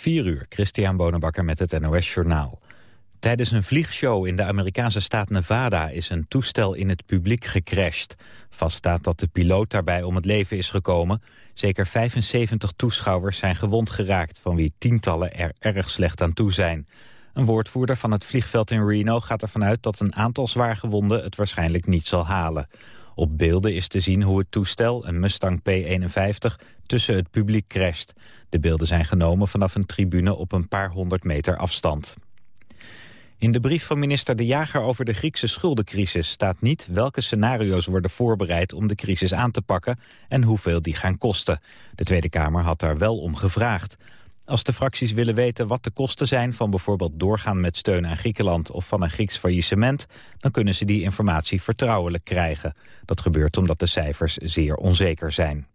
4 uur, Christian Bonenbakker met het NOS Journaal. Tijdens een vliegshow in de Amerikaanse staat Nevada is een toestel in het publiek gecrashed. Vast staat dat de piloot daarbij om het leven is gekomen. Zeker 75 toeschouwers zijn gewond geraakt, van wie tientallen er erg slecht aan toe zijn. Een woordvoerder van het vliegveld in Reno gaat ervan uit dat een aantal zwaargewonden het waarschijnlijk niet zal halen. Op beelden is te zien hoe het toestel, een Mustang P-51, tussen het publiek crasht. De beelden zijn genomen vanaf een tribune op een paar honderd meter afstand. In de brief van minister De Jager over de Griekse schuldencrisis staat niet welke scenario's worden voorbereid om de crisis aan te pakken en hoeveel die gaan kosten. De Tweede Kamer had daar wel om gevraagd. Als de fracties willen weten wat de kosten zijn van bijvoorbeeld doorgaan met steun aan Griekenland of van een Grieks faillissement, dan kunnen ze die informatie vertrouwelijk krijgen. Dat gebeurt omdat de cijfers zeer onzeker zijn.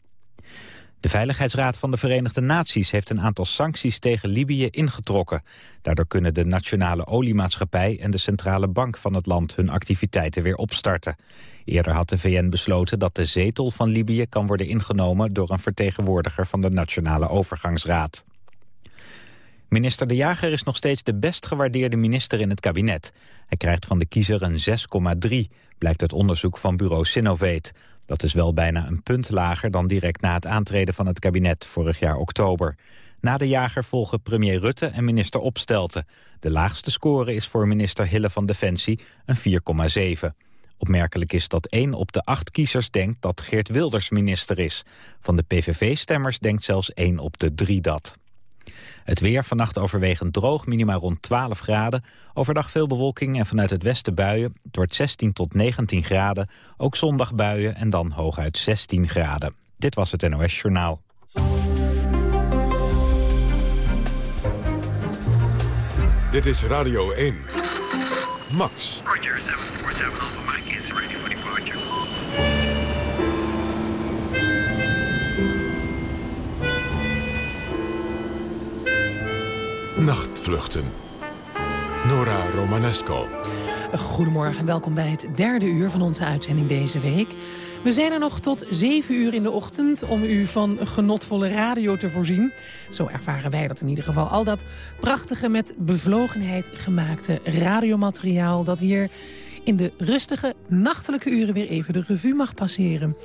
De Veiligheidsraad van de Verenigde Naties heeft een aantal sancties tegen Libië ingetrokken. Daardoor kunnen de Nationale Oliemaatschappij en de Centrale Bank van het land hun activiteiten weer opstarten. Eerder had de VN besloten dat de zetel van Libië kan worden ingenomen door een vertegenwoordiger van de Nationale Overgangsraad. Minister De Jager is nog steeds de best gewaardeerde minister in het kabinet. Hij krijgt van de kiezer een 6,3, blijkt uit onderzoek van bureau Sinovate. Dat is wel bijna een punt lager dan direct na het aantreden van het kabinet vorig jaar oktober. Na de jager volgen premier Rutte en minister Opstelten. De laagste score is voor minister Hille van Defensie een 4,7. Opmerkelijk is dat 1 op de 8 kiezers denkt dat Geert Wilders minister is. Van de PVV-stemmers denkt zelfs 1 op de 3 dat. Het weer vannacht overwegend droog, minimaal rond 12 graden. Overdag veel bewolking en vanuit het westen buien. Het wordt 16 tot 19 graden. Ook zondag buien en dan hooguit 16 graden. Dit was het NOS Journaal. Dit is Radio 1. Max. Roger, 747 Nachtvluchten. Nora Romanesco. Goedemorgen en welkom bij het derde uur van onze uitzending deze week. We zijn er nog tot zeven uur in de ochtend om u van genotvolle radio te voorzien. Zo ervaren wij dat in ieder geval. Al dat prachtige met bevlogenheid gemaakte radiomateriaal... dat hier in de rustige, nachtelijke uren weer even de revue mag passeren.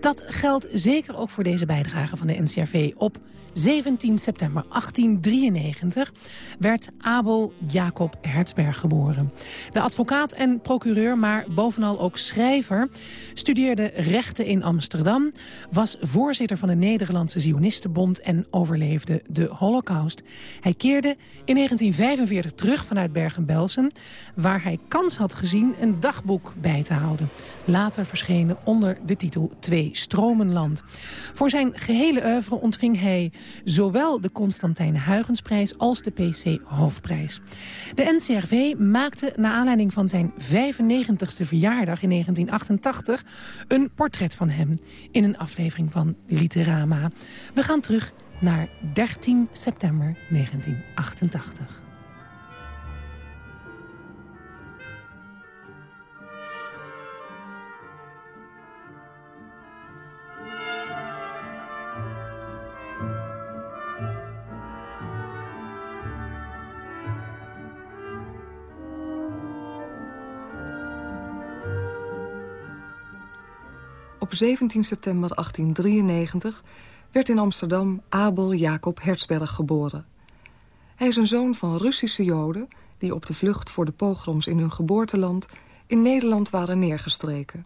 Dat geldt zeker ook voor deze bijdrage van de NCRV. Op 17 september 1893 werd Abel Jacob Hertzberg geboren. De advocaat en procureur, maar bovenal ook schrijver... studeerde rechten in Amsterdam, was voorzitter van de Nederlandse Zionistenbond... en overleefde de holocaust. Hij keerde in 1945 terug vanuit Bergen-Belsen... waar hij kans had gezien een dagboek bij te houden. Later verschenen onder de titel Twee Stromenland. Voor zijn gehele oeuvre ontving hij zowel de Constantijn Huygensprijs als de PC Hoofdprijs. De NCRV maakte naar aanleiding van zijn 95ste verjaardag in 1988 een portret van hem in een aflevering van Literama. We gaan terug naar 13 september 1988. Op 17 september 1893 werd in Amsterdam Abel Jacob Hertzberg geboren. Hij is een zoon van Russische Joden... die op de vlucht voor de pogroms in hun geboorteland... in Nederland waren neergestreken.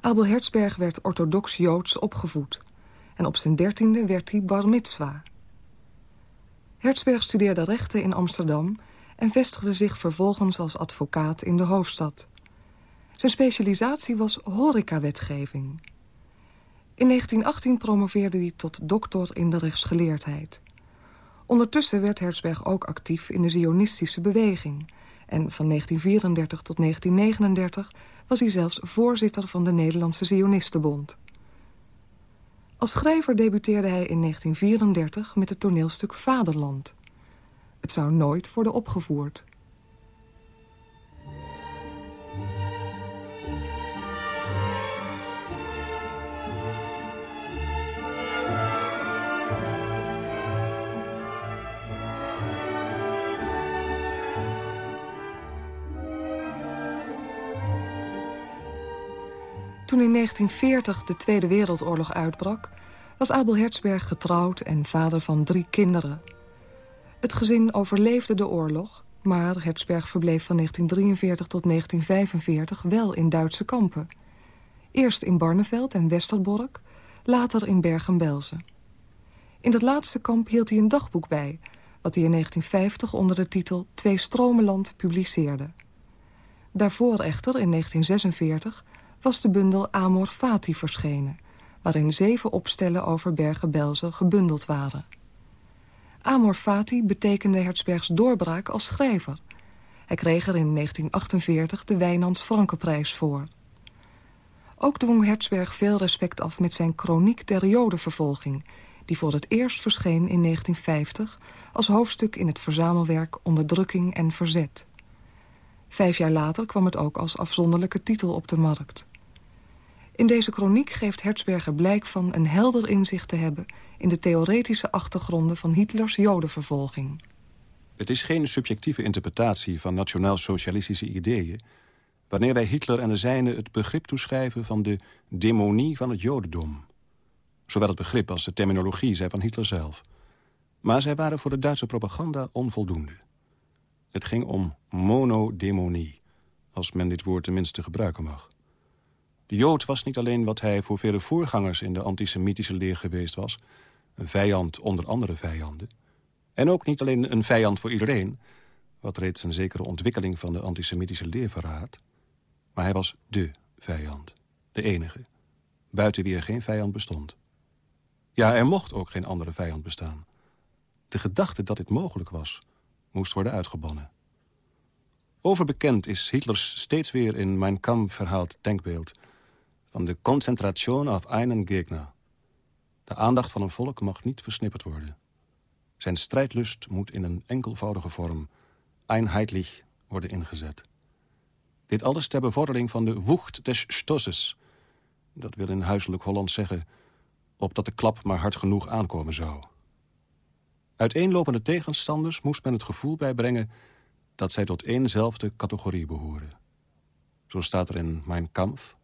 Abel Hertzberg werd orthodox-Joods opgevoed... en op zijn dertiende werd hij bar mitzwa. Hertzberg studeerde rechten in Amsterdam... en vestigde zich vervolgens als advocaat in de hoofdstad... Zijn specialisatie was horecawetgeving. In 1918 promoveerde hij tot doctor in de rechtsgeleerdheid. Ondertussen werd Herzberg ook actief in de zionistische beweging... en van 1934 tot 1939 was hij zelfs voorzitter van de Nederlandse Zionistenbond. Als schrijver debuteerde hij in 1934 met het toneelstuk Vaderland. Het zou nooit worden opgevoerd... Toen in 1940 de Tweede Wereldoorlog uitbrak... was Abel Herzberg getrouwd en vader van drie kinderen. Het gezin overleefde de oorlog... maar Herzberg verbleef van 1943 tot 1945 wel in Duitse kampen. Eerst in Barneveld en Westerbork, later in Bergen-Belsen. In dat laatste kamp hield hij een dagboek bij... wat hij in 1950 onder de titel Twee Stromenland publiceerde. Daarvoor echter, in 1946, was de bundel Amor Fati verschenen... waarin zeven opstellen over Bergen-Belsen gebundeld waren. Amor Fati betekende Hertzbergs doorbraak als schrijver. Hij kreeg er in 1948 de Wijnands Frankenprijs voor. Ook dwong Hertzberg veel respect af met zijn chroniek der jodenvervolging... die voor het eerst verscheen in 1950 als hoofdstuk in het verzamelwerk Onderdrukking en Verzet. Vijf jaar later kwam het ook als afzonderlijke titel op de markt. In deze chroniek geeft Hertzberger blijk van een helder inzicht te hebben... in de theoretische achtergronden van Hitlers jodenvervolging. Het is geen subjectieve interpretatie van nationaal-socialistische ideeën... wanneer wij Hitler en de zijnen het begrip toeschrijven van de demonie van het jodendom. Zowel het begrip als de terminologie zijn van Hitler zelf. Maar zij waren voor de Duitse propaganda onvoldoende. Het ging om monodemonie, als men dit woord tenminste gebruiken mag. De Jood was niet alleen wat hij voor vele voorgangers in de antisemitische leer geweest was... een vijand onder andere vijanden. En ook niet alleen een vijand voor iedereen... wat reeds een zekere ontwikkeling van de antisemitische leer verraadt. Maar hij was dé vijand, de enige, buiten wie er geen vijand bestond. Ja, er mocht ook geen andere vijand bestaan. De gedachte dat dit mogelijk was, moest worden uitgebannen. Overbekend is Hitlers steeds weer in Mein Kampf verhaald denkbeeld... van de concentration auf einen Gegner. De aandacht van een volk mag niet versnipperd worden. Zijn strijdlust moet in een enkelvoudige vorm, einheitlich, worden ingezet. Dit alles ter bevordering van de woecht des Stosses. Dat wil in huiselijk Holland zeggen... opdat de klap maar hard genoeg aankomen zou. Uiteenlopende tegenstanders moest men het gevoel bijbrengen... dat zij tot éénzelfde categorie behoren. Zo staat er in Mein Kampf.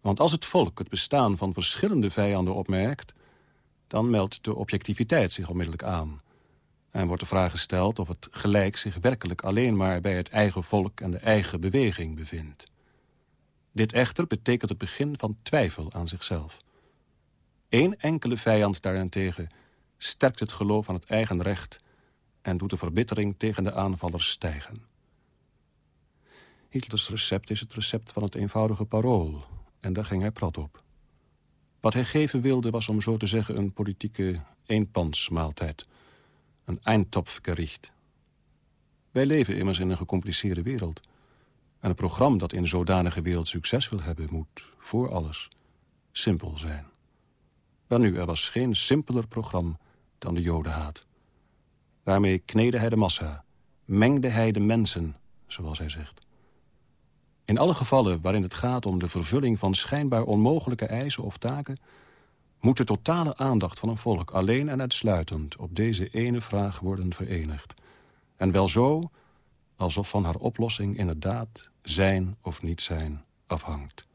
Want als het volk het bestaan van verschillende vijanden opmerkt... dan meldt de objectiviteit zich onmiddellijk aan. En wordt de vraag gesteld of het gelijk zich werkelijk alleen maar... bij het eigen volk en de eigen beweging bevindt. Dit echter betekent het begin van twijfel aan zichzelf. Eén enkele vijand daarentegen sterkt het geloof aan het eigen recht... en doet de verbittering tegen de aanvallers stijgen. Hitlers recept is het recept van het eenvoudige parool... en daar ging hij prat op. Wat hij geven wilde was om zo te zeggen een politieke eenpansmaaltijd. Een eindtopfgericht. Wij leven immers in een gecompliceerde wereld. En een programma dat in zodanige wereld succes wil hebben... moet, voor alles, simpel zijn. Welnu, er was geen simpeler programma dan de jodenhaat. Daarmee kneden hij de massa, mengde hij de mensen, zoals hij zegt. In alle gevallen waarin het gaat om de vervulling van schijnbaar onmogelijke eisen of taken... moet de totale aandacht van een volk alleen en uitsluitend op deze ene vraag worden verenigd. En wel zo, alsof van haar oplossing inderdaad zijn of niet zijn afhangt.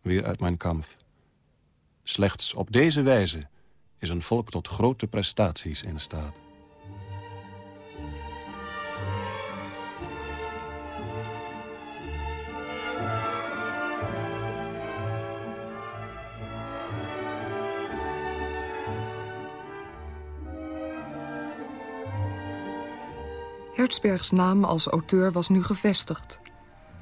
Weer uit mijn kamp. Slechts op deze wijze is een volk tot grote prestaties in staat. Hertzbergs naam als auteur was nu gevestigd.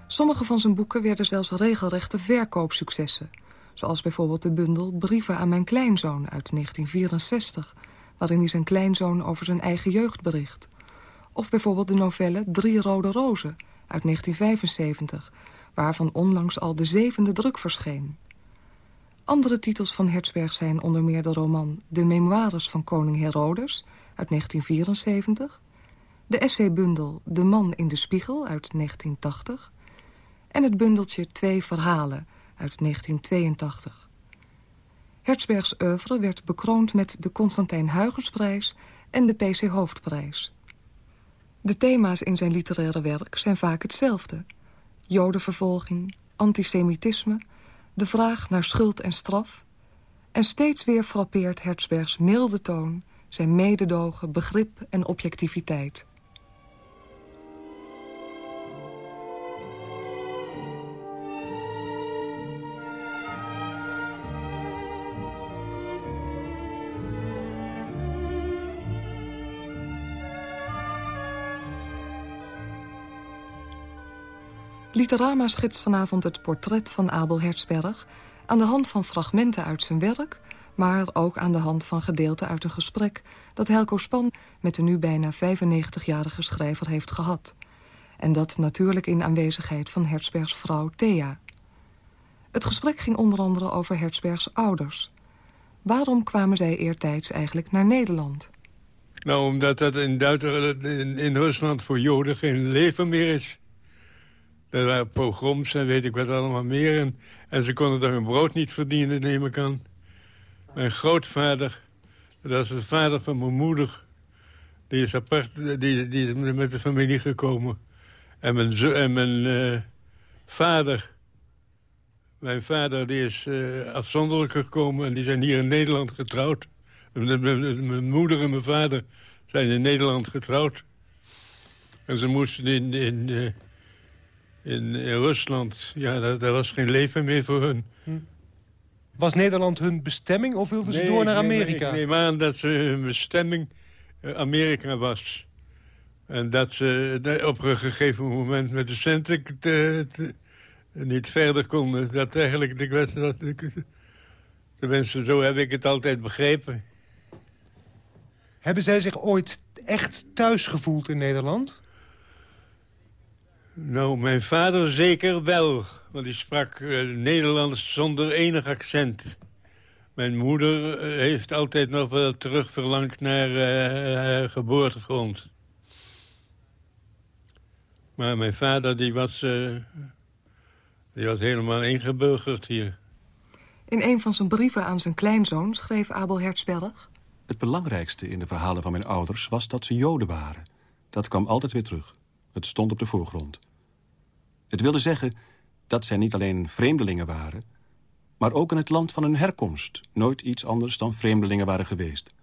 Sommige van zijn boeken werden zelfs regelrechte verkoopsuccessen zoals bijvoorbeeld de bundel Brieven aan mijn kleinzoon uit 1964... waarin hij zijn kleinzoon over zijn eigen jeugd bericht. Of bijvoorbeeld de novelle Drie Rode Rozen uit 1975... waarvan onlangs al de zevende druk verscheen. Andere titels van Hertzberg zijn onder meer de roman De Memoires van koning Herodes uit 1974... de essaybundel De Man in de Spiegel uit 1980... en het bundeltje Twee Verhalen uit 1982. Hertzbergs oeuvre werd bekroond met de Constantijn Huygensprijs en de PC Hoofdprijs. De thema's in zijn literaire werk zijn vaak hetzelfde. Jodenvervolging, antisemitisme, de vraag naar schuld en straf... en steeds weer frappeert Hertzbergs milde toon... zijn mededogen, begrip en objectiviteit... Literama schetst vanavond het portret van Abel Hertzberg... aan de hand van fragmenten uit zijn werk... maar ook aan de hand van gedeelten uit een gesprek... dat Helco Span met de nu bijna 95-jarige schrijver heeft gehad. En dat natuurlijk in aanwezigheid van Hertzbergs vrouw Thea. Het gesprek ging onder andere over Hertzbergs ouders. Waarom kwamen zij eertijds eigenlijk naar Nederland? Nou, omdat dat in, Duitsland, in Rusland voor Joden geen leven meer is. Er waren pogroms en weet ik wat allemaal meer. En, en ze konden daar hun brood niet verdienen, neem ik aan. Mijn grootvader, dat is de vader van mijn moeder... die is apart, die, die is met de familie gekomen. En mijn, en mijn uh, vader... Mijn vader die is uh, afzonderlijk gekomen en die zijn hier in Nederland getrouwd. Mijn moeder en mijn vader zijn in Nederland getrouwd. En ze moesten in, in, uh, in, in Rusland, ja, daar, daar, was geen leven meer voor hun. Hm. Was Nederland hun bestemming of wilden ze door naar Amerika? Nee, ik neem aan dat ze hun bestemming uh, Amerika was. En dat ze op een gegeven moment met de centen te, te, niet verder konden. Dat eigenlijk de kwestie was... Tenminste, zo heb ik het altijd begrepen. Hebben zij zich ooit echt thuis gevoeld in Nederland? Nou, mijn vader zeker wel. Want hij sprak uh, Nederlands zonder enig accent. Mijn moeder uh, heeft altijd nog wel terugverlangd naar uh, haar geboortegrond. Maar mijn vader die was, die was helemaal ingeburgerd hier. In een van zijn brieven aan zijn kleinzoon schreef Abel Hertzberg... Het belangrijkste in de verhalen van mijn ouders was dat ze joden waren. Dat kwam altijd weer terug. Het stond op de voorgrond. Het wilde zeggen dat zij niet alleen vreemdelingen waren... maar ook in het land van hun herkomst nooit iets anders dan vreemdelingen waren geweest.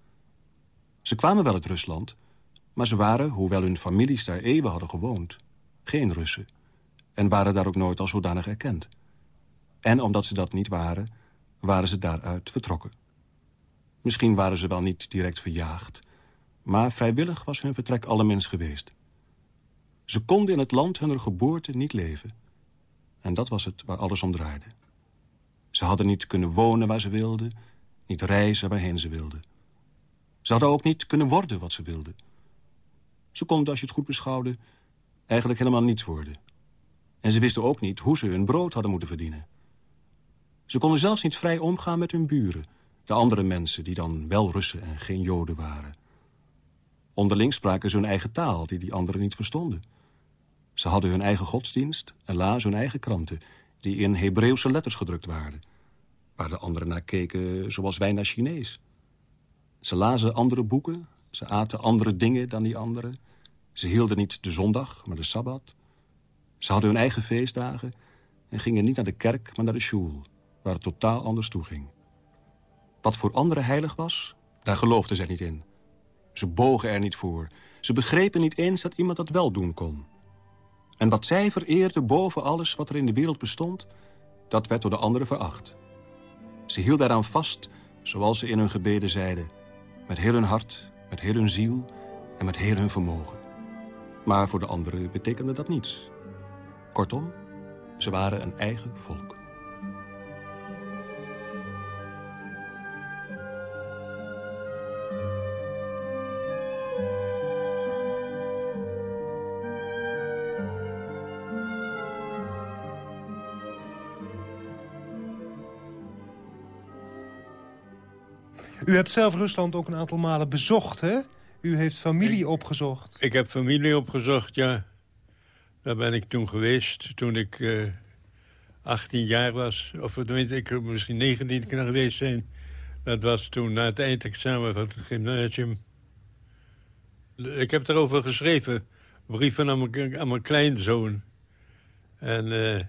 Ze kwamen wel uit Rusland, maar ze waren, hoewel hun families daar eeuwen hadden gewoond... geen Russen en waren daar ook nooit als zodanig erkend. En omdat ze dat niet waren, waren ze daaruit vertrokken. Misschien waren ze wel niet direct verjaagd... maar vrijwillig was hun vertrek allerminst geweest. Ze konden in het land hunner geboorte niet leven. En dat was het waar alles om draaide. Ze hadden niet kunnen wonen waar ze wilden... niet reizen waarheen ze wilden. Ze hadden ook niet kunnen worden wat ze wilden. Ze konden, als je het goed beschouwde, eigenlijk helemaal niets worden. En ze wisten ook niet hoe ze hun brood hadden moeten verdienen. Ze konden zelfs niet vrij omgaan met hun buren... de andere mensen die dan wel Russen en geen Joden waren. Onderling spraken ze hun eigen taal die die anderen niet verstonden. Ze hadden hun eigen godsdienst en lazen hun eigen kranten... die in Hebreeuwse letters gedrukt waren. Waar de anderen naar keken zoals wij naar Chinees. Ze lazen andere boeken, ze aten andere dingen dan die anderen. Ze hielden niet de zondag, maar de Sabbat. Ze hadden hun eigen feestdagen en gingen niet naar de kerk, maar naar de shul... waar het totaal anders toeging. Wat voor anderen heilig was, daar geloofden zij niet in. Ze bogen er niet voor. Ze begrepen niet eens dat iemand dat wel doen kon. En wat zij vereerde boven alles wat er in de wereld bestond... dat werd door de anderen veracht. Ze hield daaraan vast, zoals ze in hun gebeden zeiden... met heel hun hart, met heel hun ziel en met heel hun vermogen. Maar voor de anderen betekende dat niets. Kortom, ze waren een eigen volk. U hebt zelf Rusland ook een aantal malen bezocht, hè? U heeft familie opgezocht. Ik heb familie opgezocht, ja. Daar ben ik toen geweest, toen ik uh, eh, 18 jaar was. Of tenminste, ik misschien 19 kunnen geweest zijn. Dat was toen na het eindexamen van het gymnasium. Ik heb erover geschreven. Brieven aan mijn, aan mijn kleinzoon. En uh,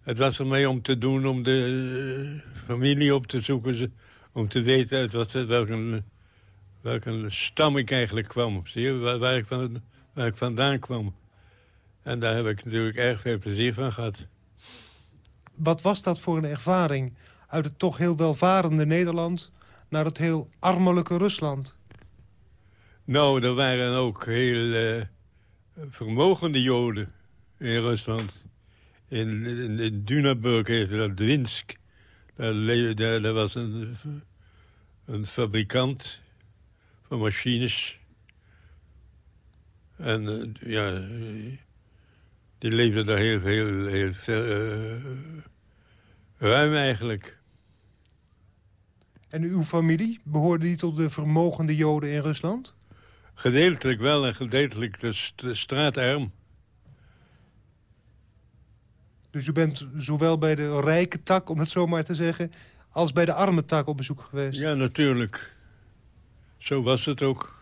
Het was er mee om te doen, om de eh, familie op te zoeken. Om te weten uit wat, welke, welke stam ik eigenlijk kwam. Zie je, waar, waar, ik van, waar ik vandaan kwam. En daar heb ik natuurlijk erg veel plezier van gehad. Wat was dat voor een ervaring? Uit het toch heel welvarende Nederland naar het heel armelijke Rusland. Nou, er waren ook heel uh, vermogende Joden in Rusland. In, in, in Dunaburg heette dat Dwinsk. Daar, daar, daar was een, een fabrikant van machines. En uh, ja, die leefde daar heel, heel, heel uh, ruim eigenlijk. En uw familie, behoorde die tot de vermogende Joden in Rusland? Gedeeltelijk wel en gedeeltelijk de, de straatarm. Dus u bent zowel bij de rijke tak, om het zo maar te zeggen... als bij de arme tak op bezoek geweest? Ja, natuurlijk. Zo was het ook.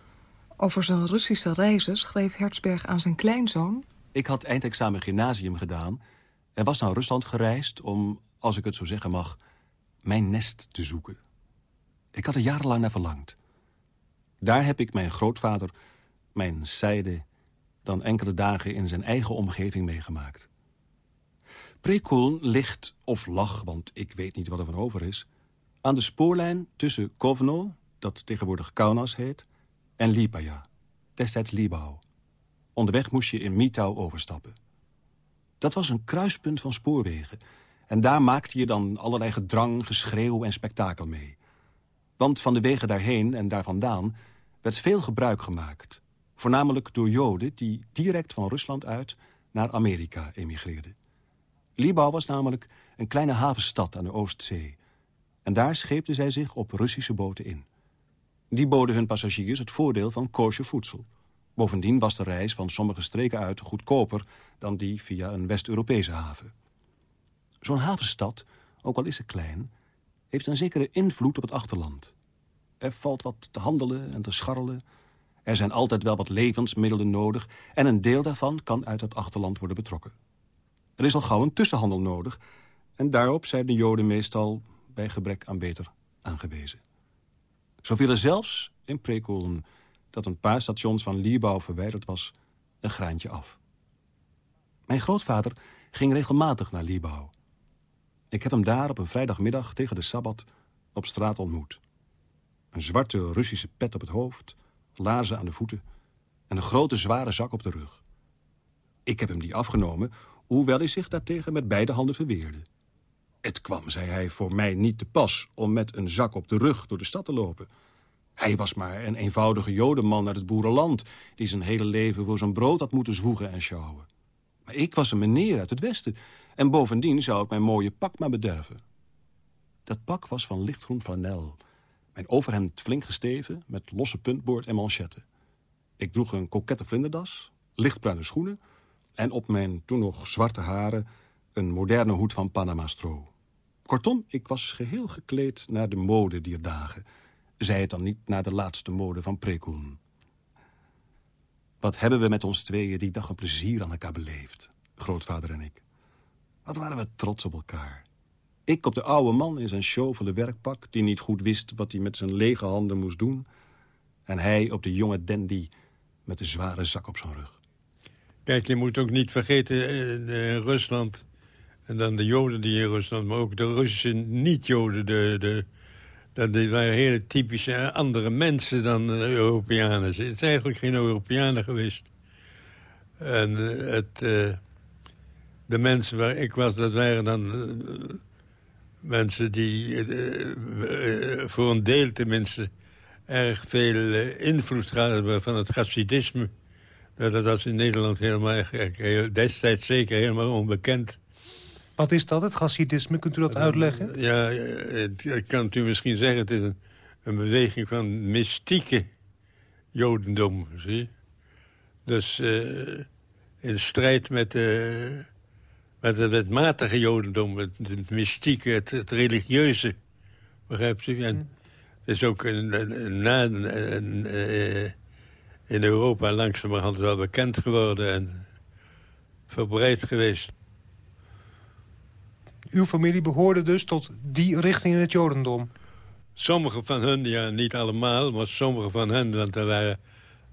Over zijn Russische reizen schreef Herzberg aan zijn kleinzoon... Ik had eindexamen gymnasium gedaan... en was naar Rusland gereisd om, als ik het zo zeggen mag... mijn nest te zoeken. Ik had er jarenlang naar verlangd. Daar heb ik mijn grootvader, mijn zijde... dan enkele dagen in zijn eigen omgeving meegemaakt. Prekuln ligt, of lag, want ik weet niet wat er van over is... aan de spoorlijn tussen Kovno, dat tegenwoordig Kaunas heet... en Lipaja, destijds Libau. Onderweg moest je in Mitau overstappen. Dat was een kruispunt van spoorwegen... en daar maakte je dan allerlei gedrang, geschreeuw en spektakel mee. Want van de wegen daarheen en daar vandaan werd veel gebruik gemaakt. Voornamelijk door Joden die direct van Rusland uit naar Amerika emigreerden. Libau was namelijk een kleine havenstad aan de Oostzee. En daar scheepten zij zich op Russische boten in. Die boden hun passagiers het voordeel van kosher voedsel. Bovendien was de reis van sommige streken uit goedkoper... dan die via een West-Europese haven. Zo'n havenstad, ook al is ze klein... heeft een zekere invloed op het achterland. Er valt wat te handelen en te scharrelen. Er zijn altijd wel wat levensmiddelen nodig... en een deel daarvan kan uit het achterland worden betrokken. Er is al gauw een tussenhandel nodig... en daarop zijn de Joden meestal bij gebrek aan beter aangewezen. Zo er zelfs in Prekolen dat een paar stations van Liebau verwijderd was, een graantje af. Mijn grootvader ging regelmatig naar Liebau. Ik heb hem daar op een vrijdagmiddag tegen de Sabbat op straat ontmoet. Een zwarte Russische pet op het hoofd, laarzen aan de voeten... en een grote zware zak op de rug. Ik heb hem die afgenomen, hoewel hij zich daartegen met beide handen verweerde. Het kwam, zei hij, voor mij niet te pas om met een zak op de rug door de stad te lopen... Hij was maar een eenvoudige jodenman uit het boerenland... die zijn hele leven voor zijn brood had moeten zwoegen en sjouwen. Maar ik was een meneer uit het westen... en bovendien zou ik mijn mooie pak maar bederven. Dat pak was van lichtgroen flanel. Mijn overhemd flink gesteven, met losse puntboord en manchetten. Ik droeg een kokette vlinderdas, lichtbruine schoenen... en op mijn toen nog zwarte haren een moderne hoed van Panama-stro. Kortom, ik was geheel gekleed naar de mode dier dagen zij het dan niet naar de laatste mode van Prekoen. Wat hebben we met ons tweeën die dag een plezier aan elkaar beleefd, grootvader en ik. Wat waren we trots op elkaar. Ik op de oude man in zijn sjovele werkpak... die niet goed wist wat hij met zijn lege handen moest doen... en hij op de jonge dandy met de zware zak op zijn rug. Kijk, je moet ook niet vergeten, in eh, Rusland... en dan de Joden die in Rusland... maar ook de Russische niet-Joden, de, de dat waren hele typische andere mensen dan Europeanen. Het is eigenlijk geen Europeanen geweest. En eh, het, uh, de mensen waar ik was, dat waren dan mensen die voor een deel tenminste erg veel invloed hadden van het Hasidisme. Dat was in Nederland helemaal, destijds zeker helemaal onbekend. Wat is dat, het Hasidisme? Kunt u dat uitleggen? Ja, ik kan het u misschien zeggen. Het is een, een beweging van mystieke jodendom, zie Dus uh, in strijd met, uh, met het wetmatige jodendom, het, het mystieke, het, het, religieuze. Begrijpt u? En het is ook een, een, een, uh, in Europa langzamerhand wel bekend geworden en verbreid geweest. uw familie behoorde dus tot die richting in het jodendom. Sommigen van hen, ja, niet allemaal, maar sommigen van hen... want er waren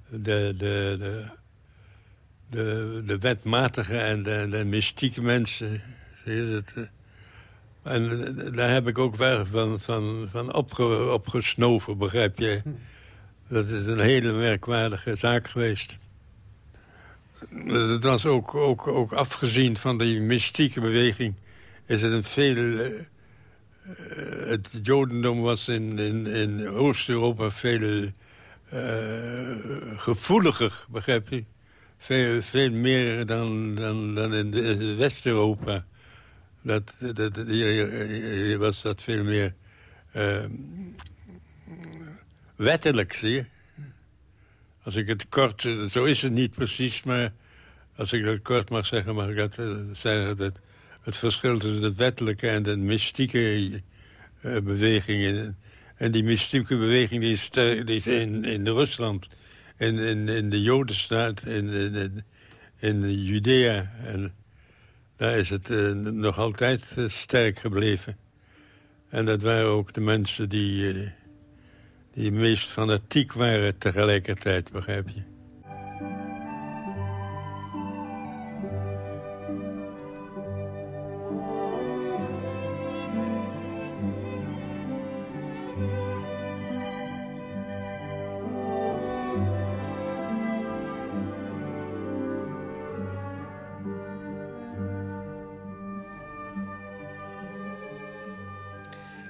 de, de, de, de, de wetmatige en de, de mystieke mensen. Zie je het? En daar heb ik ook wel van, van, van opge, opgesnoven, begrijp je? Dat is een hele merkwaardige zaak geweest. Het was ook, ook, ook afgezien van die mystieke beweging... is het een veel... eh, het jodendom was in, in, Oost-Europa veel eh, gevoeliger, begrijp je? Veel, veel meer dan, dan, dan in, West-Europa. Dat, dat, hier, hier was dat veel meer eh, wettelijk, zie je? Als ik het kort... Zo is het niet precies, maar als ik het kort mag zeggen... mag ik dat eh, zeggen dat het verschil tussen de wettelijke en de mystieke eh, beweging... En, die mystieke beweging die is, in, in Rusland, in, in, in de Jodenstaat, in, in, in, Judea... En, daar is het eh, nog altijd sterk gebleven. En dat waren ook de mensen die, die meest fanatiek waren tegelijkertijd, begrijp je.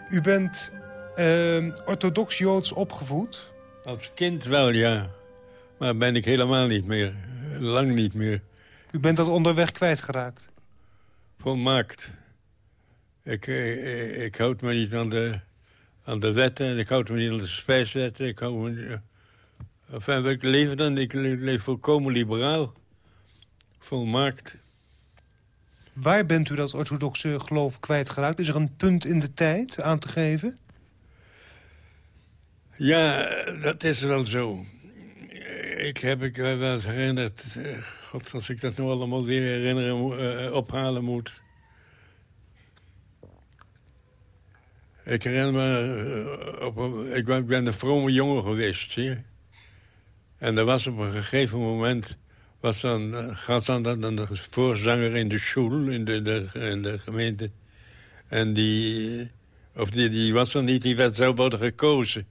U bent eh, orthodox-Joods opgevoed. Als kind wel, ja. Maar ben ik helemaal niet meer. Lang niet meer. U bent dat onderweg kwijtgeraakt. Volmaakt. Ik, eh, ik houd me niet aan de, aan de wetten. Ik houd me niet aan de spijswetten. Ik hou me... niet- Enfin, ik leef dan. Ik le- leef volkomen liberaal. Volmaakt. Waar bent u dat orthodoxe geloof kwijtgeraakt? Is er een punt in de tijd aan te geven? Ja, dat is wel zo. Ik heb ik wel eens herinnerd... eh, God, als ik dat nou allemaal weer herinneren, eh, ophalen moet. Ik herinner me... eh, op een, ik, ben, een vrome jongen geweest, zie je. En er was op een gegeven moment... was dan, gaat dan, dan, dan de voorzanger in de school, in de, in de gemeente. En die... Of die, die was er niet, die werd zo worden gekozen.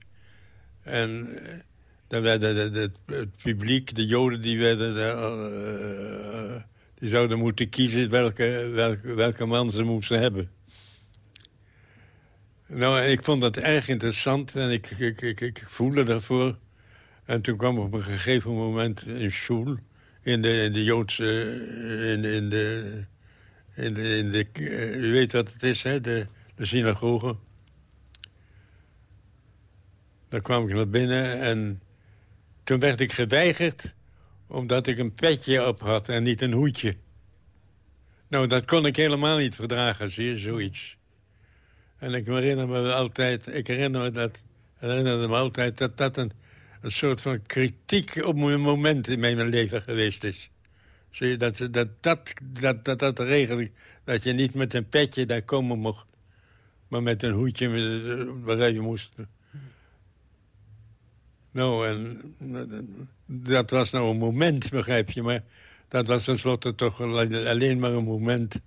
En eh, dan werden de, de- het publiek, de joden, die, werden, eh, die zouden moeten kiezen welke, welke, man ze moesten hebben. Nou, ik vond dat erg interessant en ik, ik, ik, ik voelde daarvoor. En toen kwam op een gegeven moment een school in de, in de Joodse... In, in de, in de, in u weet wat het is, hè? De, de synagoge. Daar kwam ik naar binnen en toen werd ik geweigerd... omdat ik een petje op had en niet een hoedje. Nou, dat kon ik helemaal niet verdragen, zie je, zoiets. En ik herinner me altijd, ik herinner me, dat, herinnerde me altijd dat dat een, een soort van kritiek op een moment in mijn leven geweest is. Zie je, dat dat, dat, dat, dat, dat regel, dat je niet met een petje daar komen mocht. Maar met een hoedje eh, waar je moest. Nou, en eh, dat was nou een moment, begrijp je. Maar dat was tenslotte toch alleen maar een moment.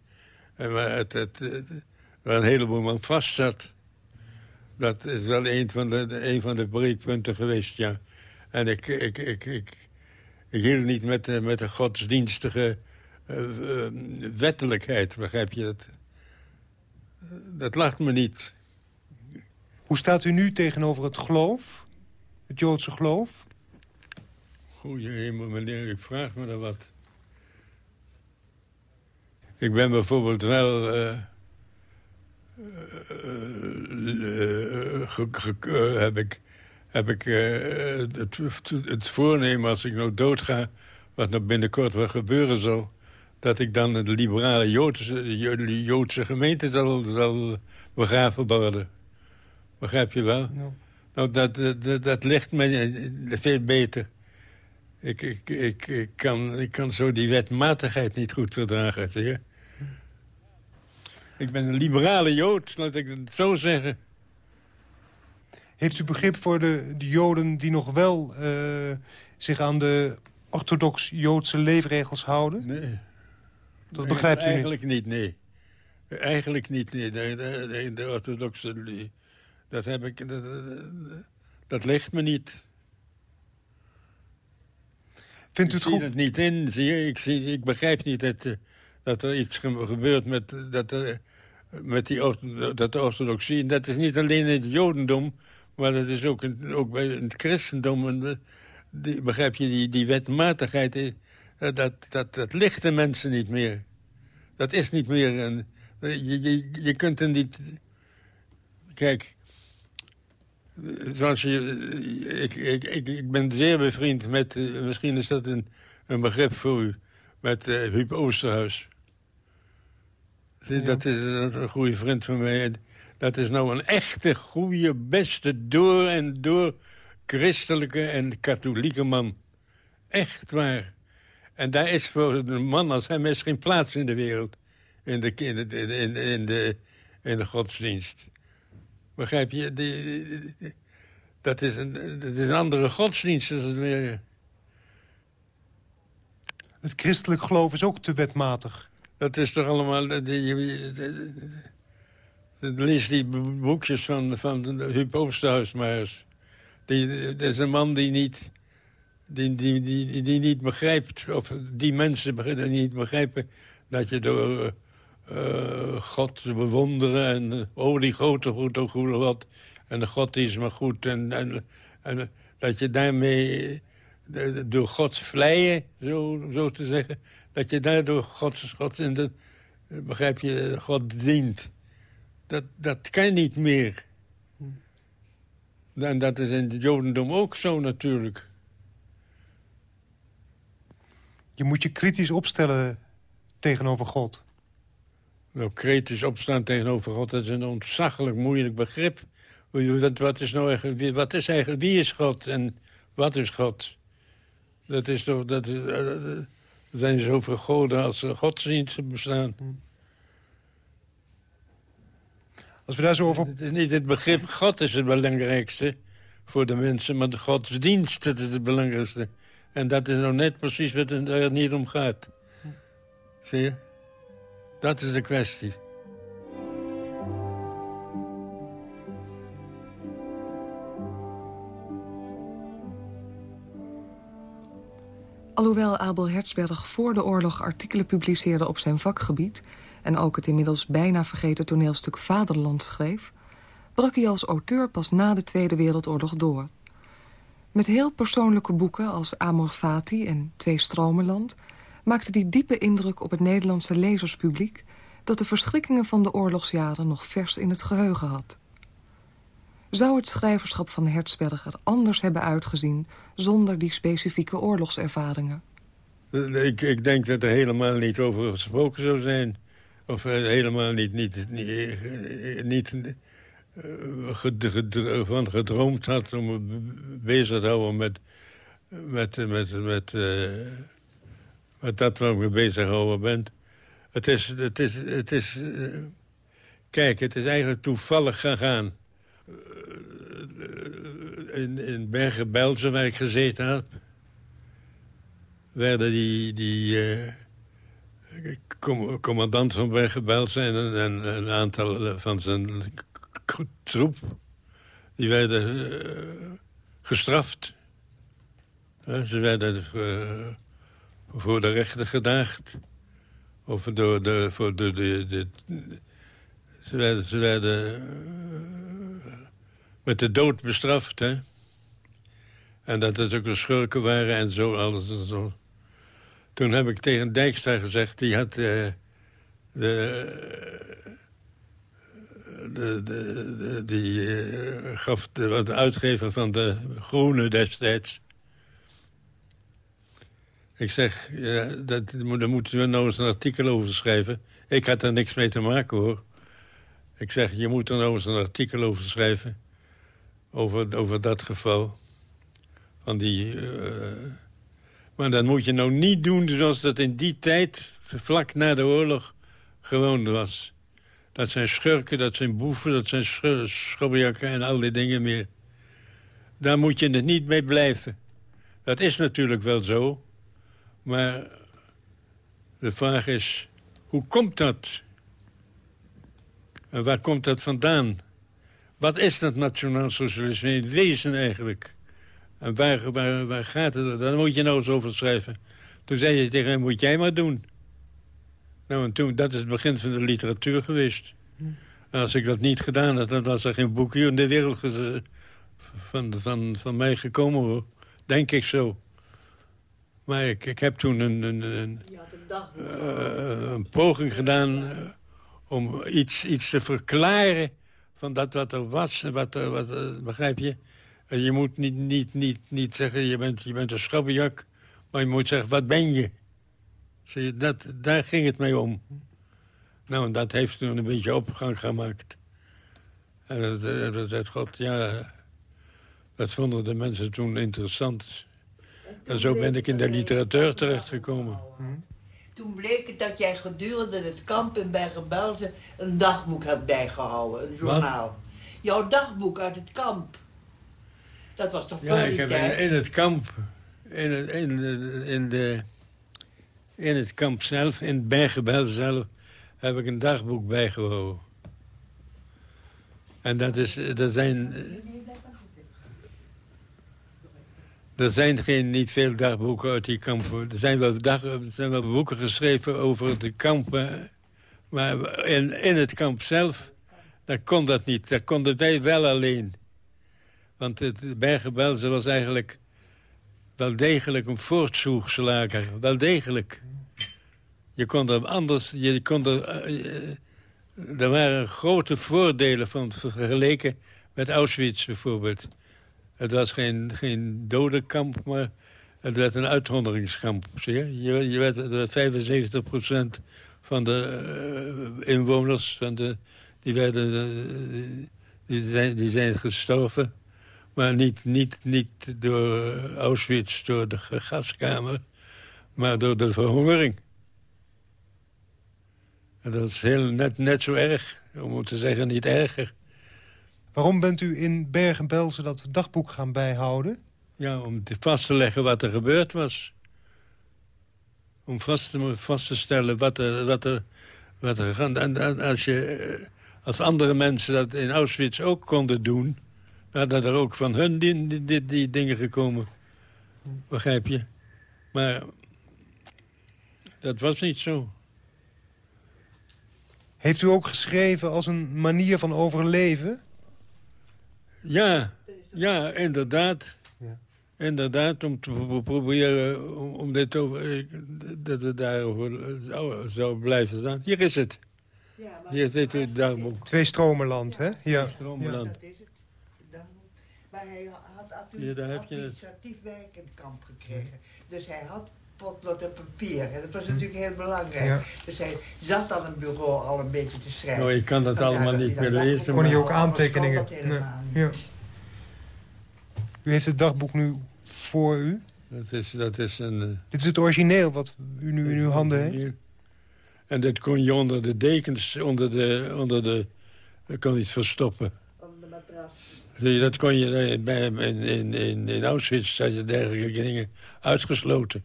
En waar het, een heleboel aan vast zat. Dat is wel een van de, een van de breekpunten geweest, ja. En ik, ik, ik, ik, ik hield niet met de, met de godsdienstige eh, eh, wettelijkheid, begrijp je? Dat lacht me niet. Hoe staat u nu tegenover het geloof? Het Joodse geloof? Goeie hemel, meneer, ik vraag me daar wat. Ik ben bijvoorbeeld wel... eh, eh, eh, heb ik, heb ik het, het voornemen als ik nou doodga... wat nog binnenkort wel gebeuren zal... dat ik dan de liberale Joodse, Jo- Joodse gemeente zal, zal begraven worden. Begrijp je wel? Nou, dat, dat, dat ligt me eh, veel beter. Ik, ik, ik, ik, kan, ik kan zo die wetmatigheid niet goed verdragen, zie je? Ik ben een liberale Jood, laat ik het zo zeggen. Heeft u begrip voor de, de Joden die nog wel uh, zich aan de orthodox-Joodse leefregels houden? Nee. Dat begrijpt u Eigenlijk niet, nee. Eigenlijk niet, nee. De, de, de orthodoxe... Dat heb ik... Dat, dat ligt me niet. Vindt u het ik goed? zie het niet in, zie je. Ik, zie, ik begrijp niet dat, dat er iets gebeurt met, dat, er, met die, dat de orthodoxie. En dat is niet alleen in het jodendom, maar dat is ook, in, ook bij het christendom. En, die, begrijp je, die, die wetmatigheid, dat, dat, dat ligt de mensen niet meer. Dat is niet meer... Een, je, je, je kunt er niet... Kijk, zoals je... Ik, ik, ik, ik ben zeer bevriend met... Misschien is dat een, een begrip voor u. Met uh, Huub Oosterhuis. Ja. Dat is een goede vriend van mij. Dat is nou een echte, goede, beste, door en door christelijke en katholieke man. Echt waar. En daar is voor een man als hem is geen plaats in de wereld. In de, in de, in de, in de, in de godsdienst. Begrijp je? Die, die, dat, is een, dat is een andere godsdienst. Als het, weer. het christelijk geloof is ook te wetmatig. Dat is toch allemaal... Lees die boekjes van, van Huub maar eens. Die, dat is een man die niet, die, die, die, die niet begrijpt... of die mensen die niet begrijpen... dat je door uh, God te bewonderen... en oh, die grote, grote, goede God... en de God is maar goed... en, en, en dat je daarmee door Gods vleien, zo, zo te zeggen... dat je daardoor Gods, Gods in de, begrijp je, God dient. Dat, dat kan niet meer. En dat is in het Jodendom ook zo natuurlijk. Je moet je kritisch opstellen tegenover God. Nou, kritisch opstaan tegenover God, dat is een ontzaglijk moeilijk begrip. Wat, wat is nou eigenlijk, wat is eigenlijk, wie is God en wat is God? Dat is toch, dat is, er zijn zoveel goden als er godsdiensten bestaan. Als we daar zo over... Het is niet het begrip God is het belangrijkste voor de mensen... maar de godsdienst dat is het belangrijkste. En dat is nou net precies wat het er niet om gaat. Zie je? Dat is de kwestie. Alhoewel Abel Herzberg voor de oorlog artikelen publiceerde op zijn vakgebied... en ook het inmiddels bijna vergeten toneelstuk Vaderland schreef... brak hij als auteur pas na de Tweede Wereldoorlog door. Met heel persoonlijke boeken als Amor Fati en Twee Stromenland... maakte hij diepe indruk op het Nederlandse lezerspubliek... dat de verschrikkingen van de oorlogsjaren nog vers in het geheugen had. Zou het schrijverschap van Herzberger anders hebben uitgezien... zonder die specifieke oorlogservaringen? Ik, ik denk dat er helemaal niet over gesproken zou zijn. Of helemaal niet, niet, niet, niet uh, van gedroomd had om bezig te houden met, met, met, met, uh, dat waar ik me bezig gehouden ben. Het is, het is, het is uh, kijk, het is eigenlijk toevallig gegaan in, in Bergen-Belsen, waar ik gezeten had... werden die, die uh, commandant van Bergen-Belsen... En, en, een aantal van zijn troep... die werden gestraft. Ze werden voor de rechter gedaagd. Of door de... Voor de, de, ze werden... Werden met de dood bestraft, hè. En dat het ook de schurken waren en zo, alles en zo. Toen heb ik tegen Dijkstra gezegd, die had uh, de, de, de, die uh, gaf de, de uitgever van de Groene destijds. Ik zeg, dat, daar moeten we nou eens een artikel over schrijven. Ik had er niks mee te maken, hoor. Ik zeg, je moet er nou eens een artikel over schrijven over, over dat geval. Van die, uh, maar dat moet je nou niet doen zoals dat in die tijd, vlak na de oorlog, gewoon was. Dat zijn schurken, dat zijn boeven, dat zijn schobbejakken en al die dingen meer. Daar moet je het niet mee blijven. Dat is natuurlijk wel zo. Maar de vraag is, hoe komt dat? En waar komt dat vandaan? Wat is dat nationaal socialisme in wezen eigenlijk? En waar, waar, waar gaat het? Daar moet je nou eens over schrijven. Toen zei je tegen hem, moet jij maar doen. Nou, en toen, dat is het begin van de literatuur geweest. En als ik dat niet gedaan had, dan was er geen boekje in de wereld van, van, van mij gekomen. Denk ik zo. Maar ik, ik heb toen een, een, een, uh, een poging gedaan uh, om iets, iets te verklaren van dat wat er was. Wat er, wat, uh, begrijp je? Je moet niet, niet, niet, niet zeggen, je bent, je bent een schabbejak. Maar je moet zeggen, wat ben je? Zie je, dat, daar ging het mee om. Nou, en dat heeft toen een beetje opgang gemaakt. En dat, dat, dat God, ja... Dat vonden de mensen toen interessant. En zo ben ik in de literatuur terechtgekomen. Toen bleek het dat jij gedurende het kamp in Bergen-Belsen... een dagboek had bijgehouden, een journaal. Jouw dagboek uit het kamp. Dat was toch voor ja, die ik heb in het kamp... In, het, in, de, in, de, in het kamp zelf, in Bergen-Belsen zelf... heb ik een dagboek bijgehouden. En dat, is, dat zijn er zijn geen, niet veel dagboeken uit die kampen. Er zijn wel, dag, er zijn wel boeken geschreven over de kampen. Maar in, in het kamp zelf, daar kon dat niet. Daar konden wij wel alleen. Want het Bergen-Belsen was eigenlijk wel degelijk een voortzoegslager. Wel degelijk. Je kon er anders... Je kon er, uh, er waren grote voordelen van vergeleken met Auschwitz bijvoorbeeld. Het was geen, geen dodenkamp, maar het werd een uithonderingskamp. Zie je? Je, je werd, 75 procent van de uh, inwoners van de, die, werden, uh, die, zijn, die zijn gestorven. Maar niet, niet, niet door Auschwitz, door de gaskamer, maar door de verhongering. En dat is heel, net, net zo erg, om te zeggen niet erger. Waarom bent u in Bergen-Belsen dat dagboek gaan bijhouden? Ja, om vast te leggen wat er gebeurd was. Om vast te, vast te stellen wat er, wat er, wat er gegaan... En, en als, je, als andere mensen dat in Auschwitz ook konden doen... hadden er ook van hun die, die, die, die dingen gekomen. Begrijp je? Maar dat was niet zo. Heeft u ook geschreven als een manier van overleven? Ja, ja, inderdaad. Ja. Inderdaad, om te proberen om, om dit over, dat het daarover zou, zou blijven staan. Hier is het. Ja, maar Hier zit het dagboek. Twee stromenland, hè? Ja. Stromenland. Ja. Dat is het. Maar hij had natuurlijk ja, administratief werk in het kamp gekregen. Dus hij had potlood en papier. En dat was natuurlijk heel belangrijk. Ja. Dus hij zat aan een bureau al een beetje te schrijven. Oh, je kan dat allemaal dat niet meer lezen. Kon hij ook aantekeningen? Ja. U heeft het dagboek nu voor u? Dat is, dat is een... Uh, dit is het origineel wat u nu in uw handen heeft? En dat kon je onder de dekens, onder de... Onder de kon het verstoppen. Onder de matras. Dat kon je bij, in, in, in, in Auschwitz, had je dergelijke dingen uitgesloten.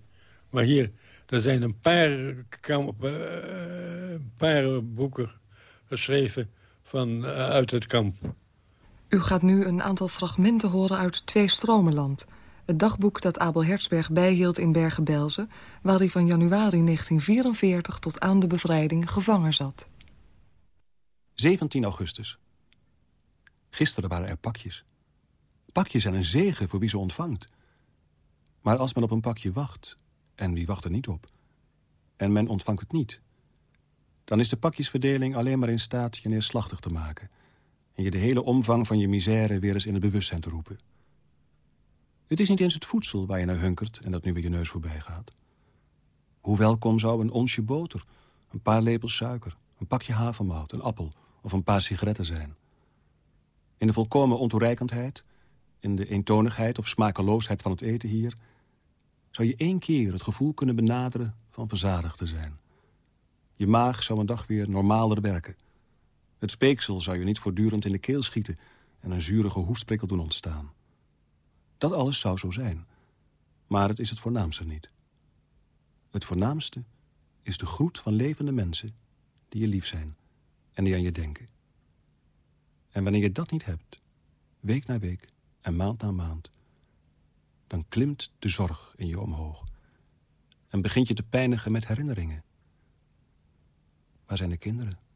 Maar hier, er zijn een paar, kamp, uh, paar boeken geschreven van, uh, uit het kamp. U gaat nu een aantal fragmenten horen uit Twee Stromenland. Het dagboek dat Abel Herzberg bijhield in Bergen-Belsen... waar hij van januari 1944 tot aan de bevrijding gevangen zat. 17 augustus. Gisteren waren er pakjes. Pakjes zijn een zegen voor wie ze ontvangt. Maar als men op een pakje wacht, en wie wacht er niet op... en men ontvangt het niet... dan is de pakjesverdeling alleen maar in staat je neerslachtig te maken... en je de hele omvang van je misère weer eens in het bewustzijn te roepen. Het is niet eens het voedsel waar je naar hunkert en dat nu weer je neus voorbij gaat. Hoe welkom zou een onsje boter, een paar lepels suiker... een pakje havermout, een appel of een paar sigaretten zijn. In de volkomen ontoereikendheid, in de eentonigheid of smakeloosheid van het eten hier... zou je één keer het gevoel kunnen benaderen van verzadigd te zijn. Je maag zou een dag weer normaler werken. Het speeksel zou je niet voortdurend in de keel schieten... en een zurige hoestprikkel doen ontstaan. Dat alles zou zo zijn. Maar het is het voornaamste niet. Het voornaamste is de groet van levende mensen... die je lief zijn en die aan je denken. En wanneer je dat niet hebt, week na week en maand na maand... dan klimt de zorg in je omhoog... en begint je te pijnigen met herinneringen. Waar zijn de kinderen?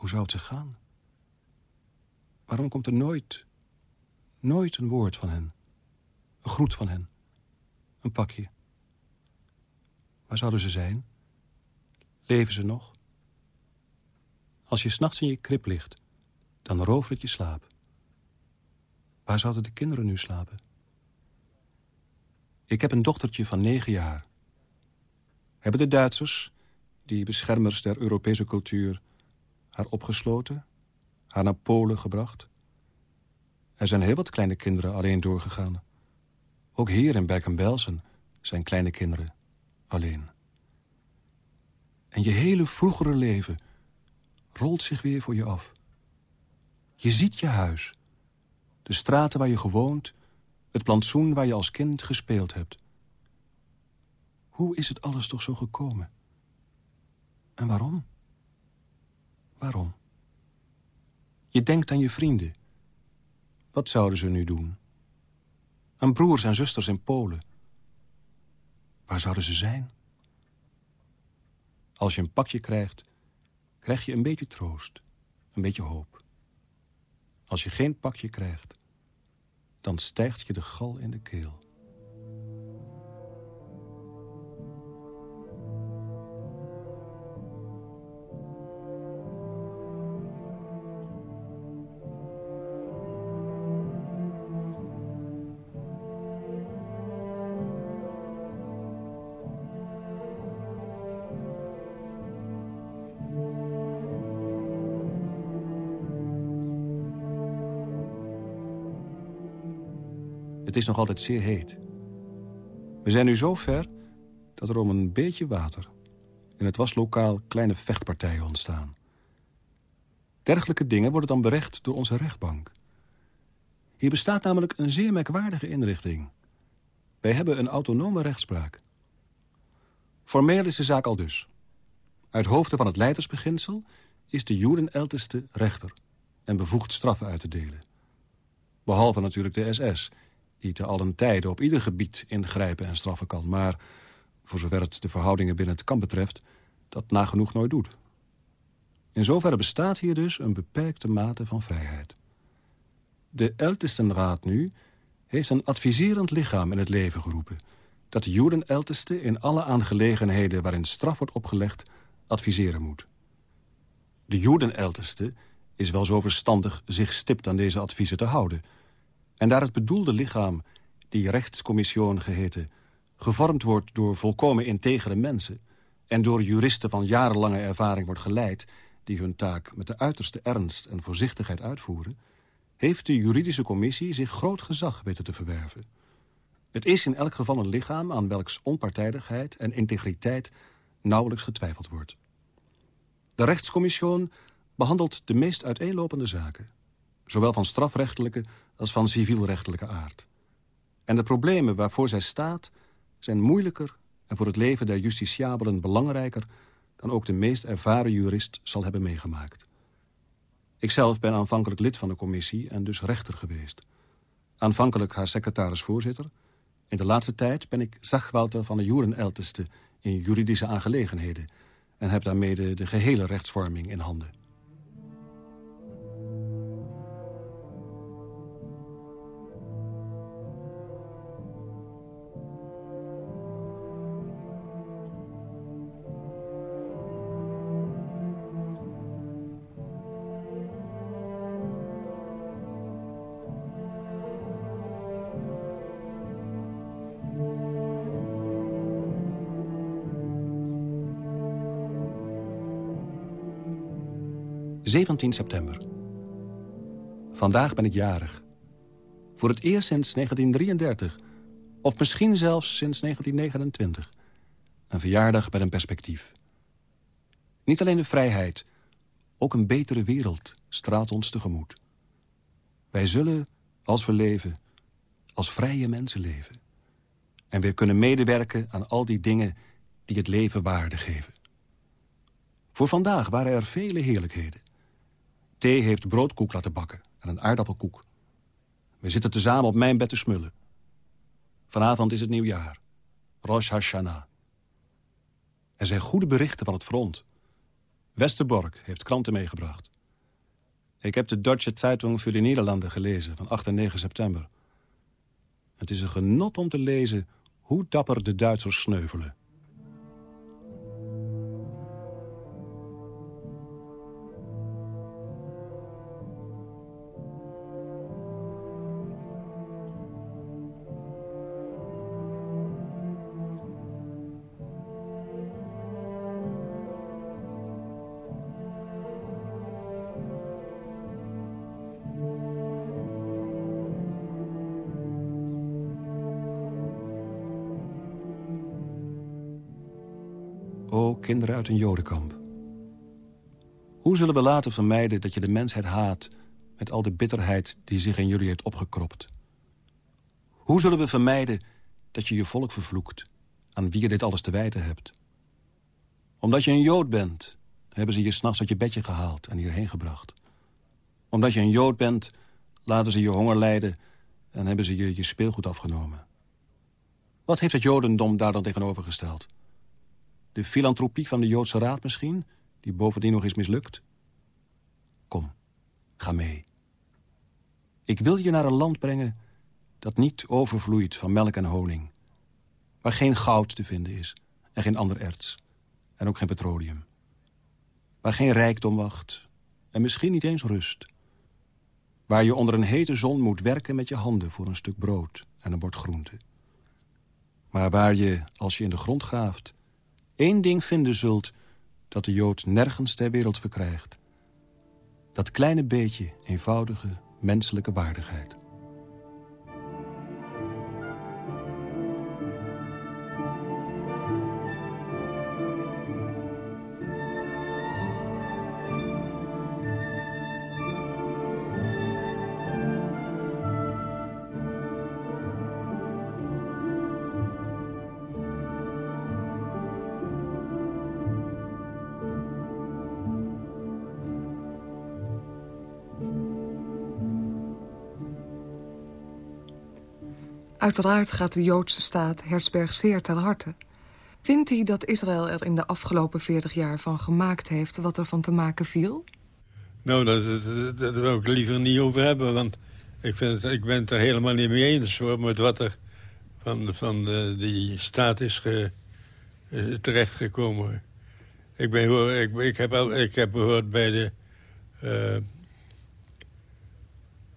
Hoe zou het ze gaan? Waarom komt er nooit, nooit een woord van hen? Een groet van hen? Een pakje? Waar zouden ze zijn? Leven ze nog? Als je s'nachts in je krib ligt, dan rooft het je slaap. Waar zouden de kinderen nu slapen? Ik heb een dochtertje van negen jaar. Hebben de Duitsers, die beschermers der Europese cultuur... haar opgesloten, haar naar Polen gebracht? Er zijn heel wat kleine kinderen alleen doorgegaan. Ook hier in Bergen-Belsen zijn kleine kinderen alleen. En je hele vroegere leven rolt zich weer voor je af. Je ziet je huis. De straten waar je gewoond. Het plantsoen waar je als kind gespeeld hebt. Hoe is het alles toch zo gekomen? En waarom? Waarom? Je denkt aan je vrienden. Wat zouden ze nu doen? Aan broers en zusters in Polen. Waar zouden ze zijn? Als je een pakje krijgt, krijg je een beetje troost, een beetje hoop. Als je geen pakje krijgt, dan stijgt je de gal in de keel. Is nog altijd zeer heet. We zijn nu zo ver dat er om een beetje water... in het waslokaal kleine vechtpartijen ontstaan. Dergelijke dingen worden dan berecht door onze rechtbank. Hier bestaat namelijk een zeer merkwaardige inrichting. Wij hebben een autonome rechtspraak. Formeel is de zaak al dus. Uit hoofde van het leidersbeginsel is de judenelteste rechter... en bevoegd straffen uit te delen. Behalve natuurlijk de SS, die te allen tijden op ieder gebied ingrijpen en straffen kan... maar, voor zover het de verhoudingen binnen het kamp betreft... dat nagenoeg nooit doet. In zoverre bestaat hier dus een beperkte mate van vrijheid. De Eltestenraad nu heeft een adviserend lichaam in het leven geroepen... dat de Joden-Elteste in alle aangelegenheden waarin straf wordt opgelegd... adviseren moet. De Joden-Elteste is wel zo verstandig zich stipt aan deze adviezen te houden... En daar het bedoelde lichaam, die rechtscommissioon geheten... gevormd wordt door volkomen integere mensen... en door juristen van jarenlange ervaring wordt geleid... die hun taak met de uiterste ernst en voorzichtigheid uitvoeren... heeft de juridische commissie zich groot gezag weten te verwerven. Het is in elk geval een lichaam aan welks onpartijdigheid en integriteit nauwelijks getwijfeld wordt. De rechtscommissioon behandelt de meest uiteenlopende zaken zowel van strafrechtelijke als van civielrechtelijke aard. En de problemen waarvoor zij staat zijn moeilijker en voor het leven der justitiabelen belangrijker dan ook de meest ervaren jurist zal hebben meegemaakt. Ikzelf ben aanvankelijk lid van de commissie en dus rechter geweest. Aanvankelijk haar secretaris-voorzitter. In de laatste tijd ben ik zagwalter van de Jurenelteste in juridische aangelegenheden... en heb daarmee de gehele rechtsvorming in handen. 17 september. Vandaag ben ik jarig. Voor het eerst sinds 1933. Of misschien zelfs sinds 1929. Een verjaardag met een perspectief. Niet alleen de vrijheid, Ook een betere wereld straalt ons tegemoet. Wij zullen, als we leven, als vrije mensen leven. En weer kunnen medewerken aan al die dingen die het leven waarde geven. Voor vandaag waren er vele heerlijkheden. Thee heeft broodkoek laten bakken en een aardappelkoek. We zitten tezamen op mijn bed te smullen. Vanavond is het nieuwjaar. Rosh Hashanah. Er zijn goede berichten van het front. Westerbork heeft kranten meegebracht. Ik heb de Deutsche Zeitung voor de Nederlanden gelezen van 8 en 9 september. Het is een genot om te lezen hoe dapper de Duitsers sneuvelen. O kinderen uit een jodenkamp. Hoe zullen we laten vermijden dat je de mensheid haat... met al de bitterheid die zich in jullie heeft opgekropt? Hoe zullen we vermijden dat je je volk vervloekt... aan wie je dit alles te wijten hebt? Omdat je een jood bent, hebben ze je s'nachts uit je bedje gehaald... en hierheen gebracht. Omdat je een jood bent, laten ze je honger lijden... en hebben ze je je speelgoed afgenomen. Wat heeft het jodendom daar dan tegenover gesteld? De filantropie van de Joodse Raad misschien, die bovendien nog is mislukt? Kom, ga mee. Ik wil je naar een land brengen dat niet overvloeit van melk en honing. Waar geen goud te vinden is en geen ander erts. En ook geen petroleum. Waar geen rijkdom wacht en misschien niet eens rust. Waar je onder een hete zon moet werken met je handen voor een stuk brood en een bord groente. Maar waar je, als je in de grond graaft één ding vinden zult dat de Jood nergens ter wereld verkrijgt. Dat kleine beetje eenvoudige menselijke waardigheid. Uiteraard gaat de Joodse staat Herzberg zeer ter harte. Vindt hij dat Israël er in de afgelopen 40 jaar van gemaakt heeft... wat er van te maken viel? Nou, dat, wil ik liever niet over hebben. Want ik, vind, ik ben het er helemaal niet mee eens met wat er van, van de, die staat is ge, terechtgekomen. Ik, ben, ik, heb al, ik heb gehoord bij de... Uh,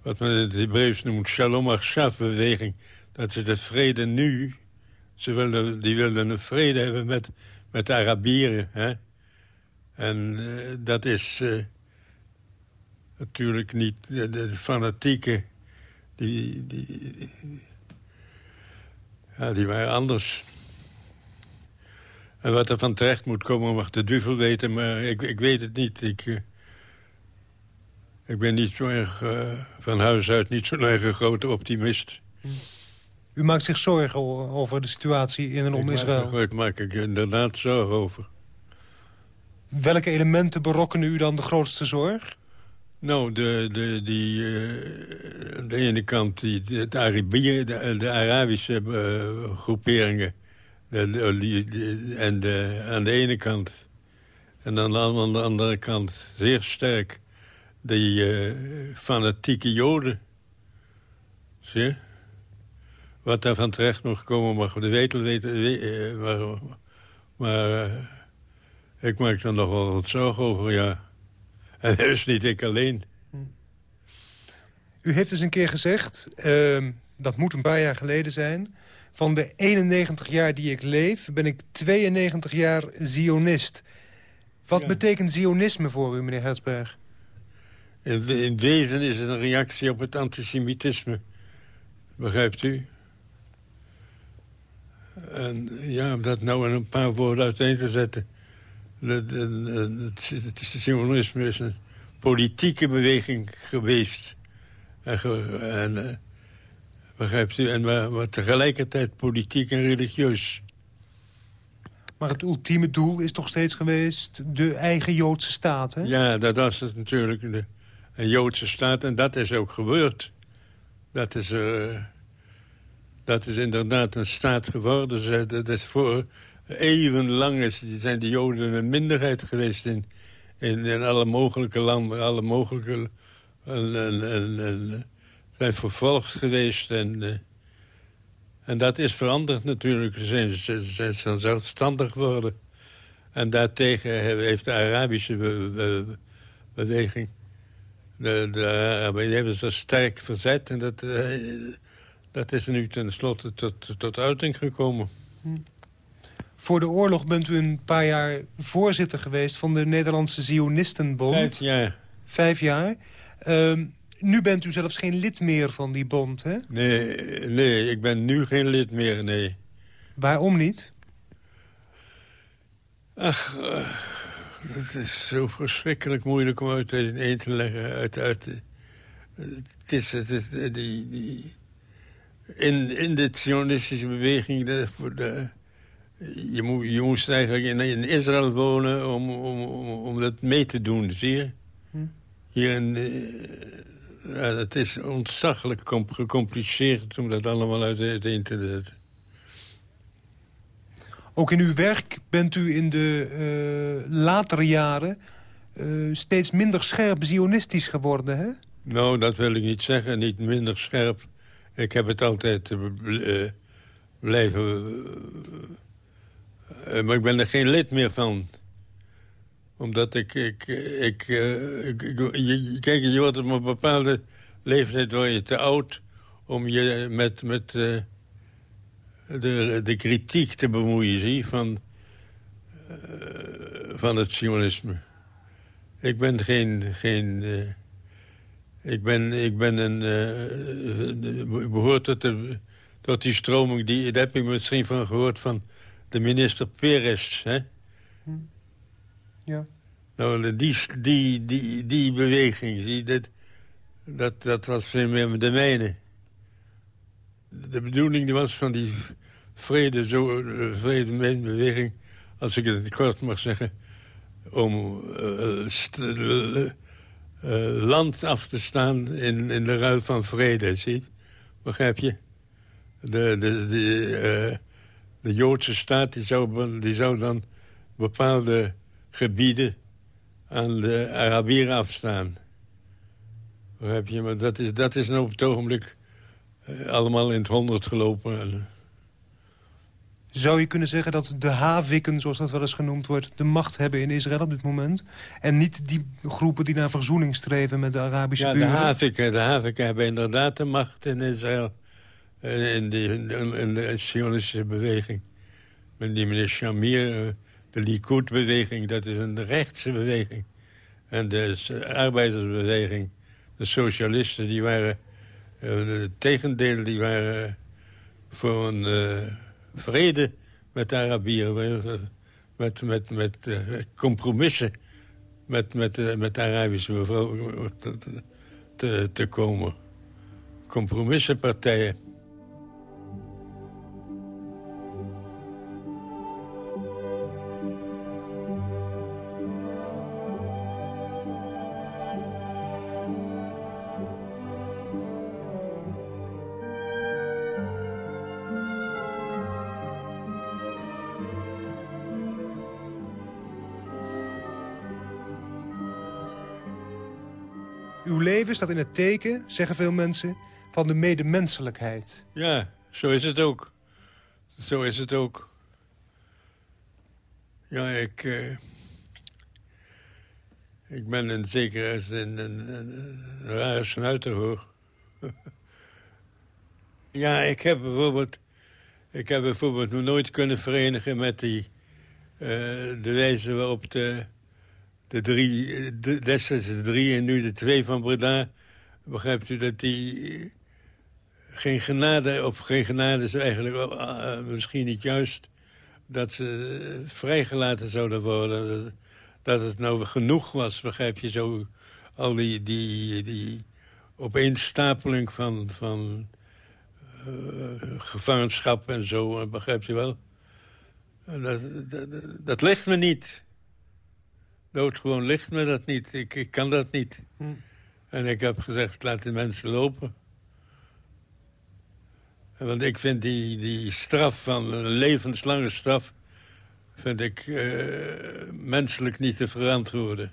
wat men het Hebreeuws noemt, Shalom Achshav-beweging dat ze de vrede nu... Ze wilden, die wilden een vrede hebben met, met de Arabieren. Hè? En uh, dat is uh, natuurlijk niet de, de fanatieke... Die, die, ja, die waren anders. En wat er van terecht moet komen mag de duivel weten, maar ik, ik weet het niet. Ik, uh, ik ben niet zo erg van huis uit niet zo'n erg grote optimist. Hm. U maakt zich zorgen over de situatie in en om Israël? Ik maak ik inderdaad zorgen over. Welke elementen berokkenen u dan de grootste zorg? Nou, de, de, die, uh, aan de ene kant die, het Arabië, de, de Arabische uh, groeperingen. De, de, en de, aan de ene kant. En dan aan de andere kant zeer sterk die uh, fanatieke joden. Zie je? Wat daar van terecht nog komen mag, de wetel weten. We, maar, maar uh, ik maak er nog wel wat zorgen over, ja. En dat is niet ik alleen. U heeft eens een keer gezegd, uh, dat moet een paar jaar geleden zijn... van de 91 jaar die ik leef, ben ik 92 jaar Zionist. Wat ja. betekent Zionisme voor u, meneer Helsberg? In, in wezen is het een reactie op het antisemitisme. Begrijpt u? En ja, om dat nou in een paar woorden uiteen te zetten... Het, het, het Zionisme is een politieke beweging geweest. En, en uh, begrijpt u? En maar, maar, tegelijkertijd politiek en religieus. Maar het ultieme doel is toch steeds geweest de eigen Joodse staat, hè? Ja, dat was het natuurlijk. De, een Joodse staat. En dat is ook gebeurd. Dat is, uh, dat is inderdaad een staat geworden. Dat is voor eeuwenlang is, zijn de Joden een minderheid geweest in, in, alle mogelijke landen. Alle mogelijke... En, en, en, zijn vervolgd geweest. En, uh, en dat is veranderd natuurlijk. Ze zijn, ze, zijn zelfstandig geworden. En daartegen heeft de Arabische be, be, beweging... De, de hebben zich sterk verzet. En dat, uh, dat is nu tenslotte tot, tot uiting gekomen. Hm. Voor de oorlog bent u een paar jaar voorzitter geweest... van de Nederlandse Zionistenbond. Vijf jaar. Vijf jaar. Uh, nu bent u zelfs geen lid meer van die bond, hè? Nee, nee, ik ben nu geen lid meer, nee. Waarom niet? Ach, uh, het is zo verschrikkelijk moeilijk om uit een te leggen. Uit, uit, het is, het is die, die, in, in de Zionistische beweging... De, voor de, je, moet, je moest eigenlijk in, in Israël wonen om, om, om, om dat mee te doen, zie je? Hm. Hier in... Uh, ja, het is ontzaglijk gecompliceerd om dat allemaal uiteen te zetten. Ook in uw werk bent u in de uh, latere jaren uh, steeds minder scherp zionistisch geworden, hè? Nou, dat wil ik niet zeggen. Niet minder scherp. Ik heb het altijd uh, blijven... maar ik ben er geen lid meer van. Omdat ik... ik, ik, ik, kijk, je wordt op een bepaalde leeftijd word je te oud... om je met... met de, de kritiek te bemoeien, zie, van, van het sionisme. Ik ben geen... geen ik, ben, ik ben een... Uh, behoort tot, de, tot die stroming, die, daar heb ik misschien van gehoord... van de minister Peres, hè? Hm. Ja. Nou, die, die, die, die beweging, zie, dat, dat, dat was veel meer de mijne de bedoeling was van die vrede, zo, uh, vrede beweging, als ik het kort mag zeggen, om uh, land af te staan in, in de ruil van vrede, ziet? Begrijp je? De, de, de, de Joodse staat die zou, die zou dan bepaalde gebieden aan de Arabieren afstaan. Begrijp je? Maar dat is, dat is nou op het ogenblik allemaal in het honderd gelopen. Zou je kunnen zeggen dat de havikken, zoals dat wel eens genoemd wordt... de macht hebben in Israël op dit moment? En niet die groepen die naar verzoening streven met de Arabische ja, buren? De havikken, de havikken hebben inderdaad de macht in Israël. In, die, in, de Sionische beweging. Met die meneer Shamir, eh, de Likud-beweging, dat is een rechtse beweging. En de arbeidersbeweging, de socialisten, die waren... Het tegendeel, die waren voor een... Vrede met Arabieren. Met, met, met uh, compromissen met, met, uh, met de Arabische te, te komen. Compromissenpartijen. Leven staat in het teken, zeggen veel mensen, van de medemenselijkheid. Ja, zo is het ook. Zo is het ook. Ja, ik... Uh, ik ben in zekere zin een, een, een rare snuiter, hoor. ja, ik heb bijvoorbeeld... Ik heb bijvoorbeeld nooit kunnen verenigen met die... Uh, de wijze waarop de de drie, de, destijds de drie en nu de twee van Breda... begrijpt u dat die geen genade, of geen genade is eigenlijk uh, misschien niet juist... dat ze vrijgelaten zouden worden. Dat, het nou genoeg was, begrijp je zo. Al die, die, die opeenstapeling van, van gevangenschap en zo, begrijp je wel. Dat, dat, dat ligt me niet. Doodgewoon ligt me dat niet. Ik, ik kan dat niet. Hm. En ik heb gezegd, laat de mensen lopen. Want ik vind die, die straf van een levenslange straf... vind ik uh, menselijk niet te verantwoorden.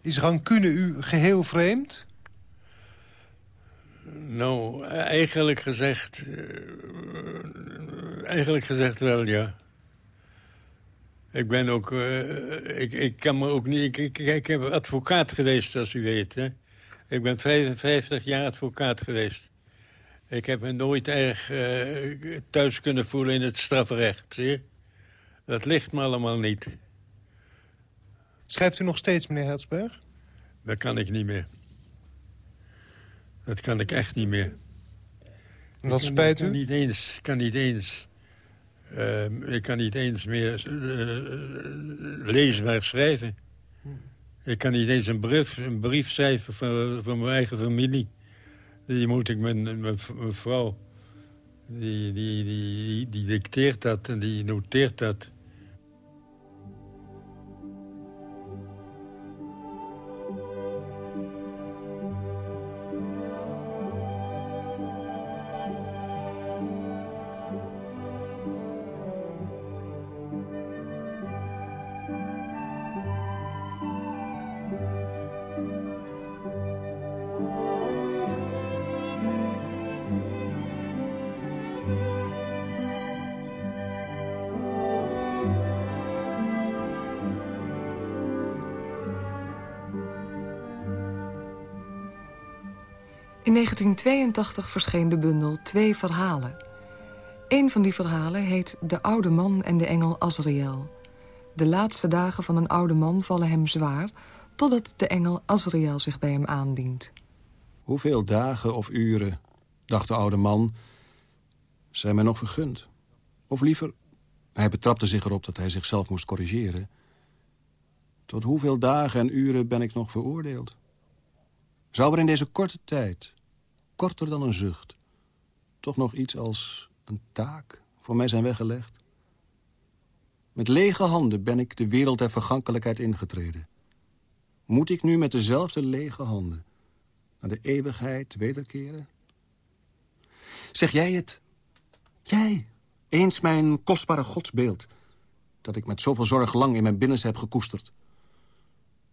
Is rancune u geheel vreemd? Nou, eigenlijk gezegd... Uh, eigenlijk gezegd wel, ja. Ik ben ook... Uh, ik, ik kan me ook niet... Ik, ik, ik heb advocaat geweest, zoals u weet. Hè. Ik ben 55 jaar advocaat geweest. Ik heb me nooit erg uh, thuis kunnen voelen in het strafrecht, zie je? Dat ligt me allemaal niet. Schrijft u nog steeds, meneer Helsberg? Dat kan ik niet meer. Dat kan ik echt niet meer. En dat spijt u? Ik kan niet eens, kan niet eens, uh, ik kan niet eens meer uh, lezen maar schrijven. Ik kan niet eens een brief, een brief schrijven voor, voor mijn eigen familie. Die moet ik mijn, mijn, vrouw... Die, die, die, die dicteert dat en die noteert dat. 1982 verscheen de bundel Twee Verhalen. Een van die verhalen heet De Oude Man en de Engel Azriel. De laatste dagen van een oude man vallen hem zwaar... totdat de engel Azriel zich bij hem aandient. Hoeveel dagen of uren, dacht de oude man, zijn mij nog vergund? Of liever, hij betrapte zich erop dat hij zichzelf moest corrigeren. Tot hoeveel dagen en uren ben ik nog veroordeeld? Zou er in deze korte tijd korter dan een zucht... toch nog iets als een taak voor mij zijn weggelegd? Met lege handen ben ik de wereld der vergankelijkheid ingetreden. Moet ik nu met dezelfde lege handen naar de eeuwigheid wederkeren? Zeg jij het? Jij, eens mijn kostbare godsbeeld... dat ik met zoveel zorg lang in mijn binnenste heb gekoesterd.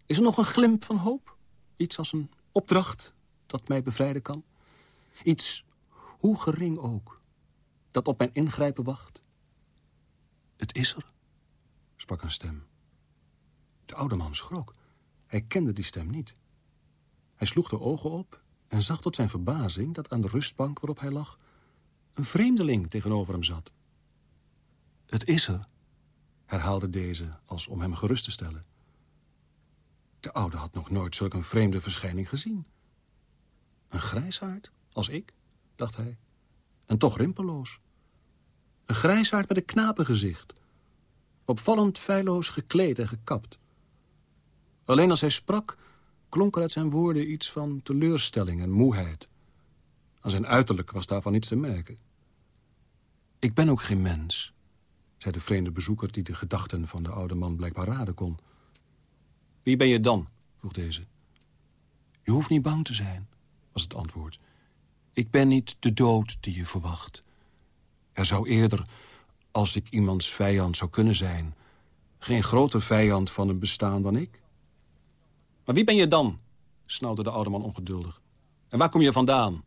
Is er nog een glimp van hoop? Iets als een opdracht dat mij bevrijden kan? Iets, hoe gering ook, dat op mijn ingrijpen wacht. Het is er, sprak een stem. De oude man schrok. Hij kende die stem niet. Hij sloeg de ogen op en zag tot zijn verbazing... dat aan de rustbank waarop hij lag... een vreemdeling tegenover hem zat. Het is er, herhaalde deze als om hem gerust te stellen. De oude had nog nooit zulk een vreemde verschijning gezien. Een grijsaard? Als ik, dacht hij. En toch rimpelloos. Een grijsaard met een knapengezicht. Opvallend feilloos gekleed en gekapt. Alleen als hij sprak, klonk er uit zijn woorden iets van teleurstelling en moeheid. Aan zijn uiterlijk was daarvan niets te merken. Ik ben ook geen mens, zei de vreemde bezoeker... die de gedachten van de oude man blijkbaar raden kon. Wie ben je dan? vroeg deze. Je hoeft niet bang te zijn, was het antwoord. Ik ben niet de dood die je verwacht. Er zou eerder, als ik iemands vijand zou kunnen zijn... geen groter vijand van een bestaan dan ik. Maar wie ben je dan? snauwde de oude man ongeduldig. En waar kom je vandaan?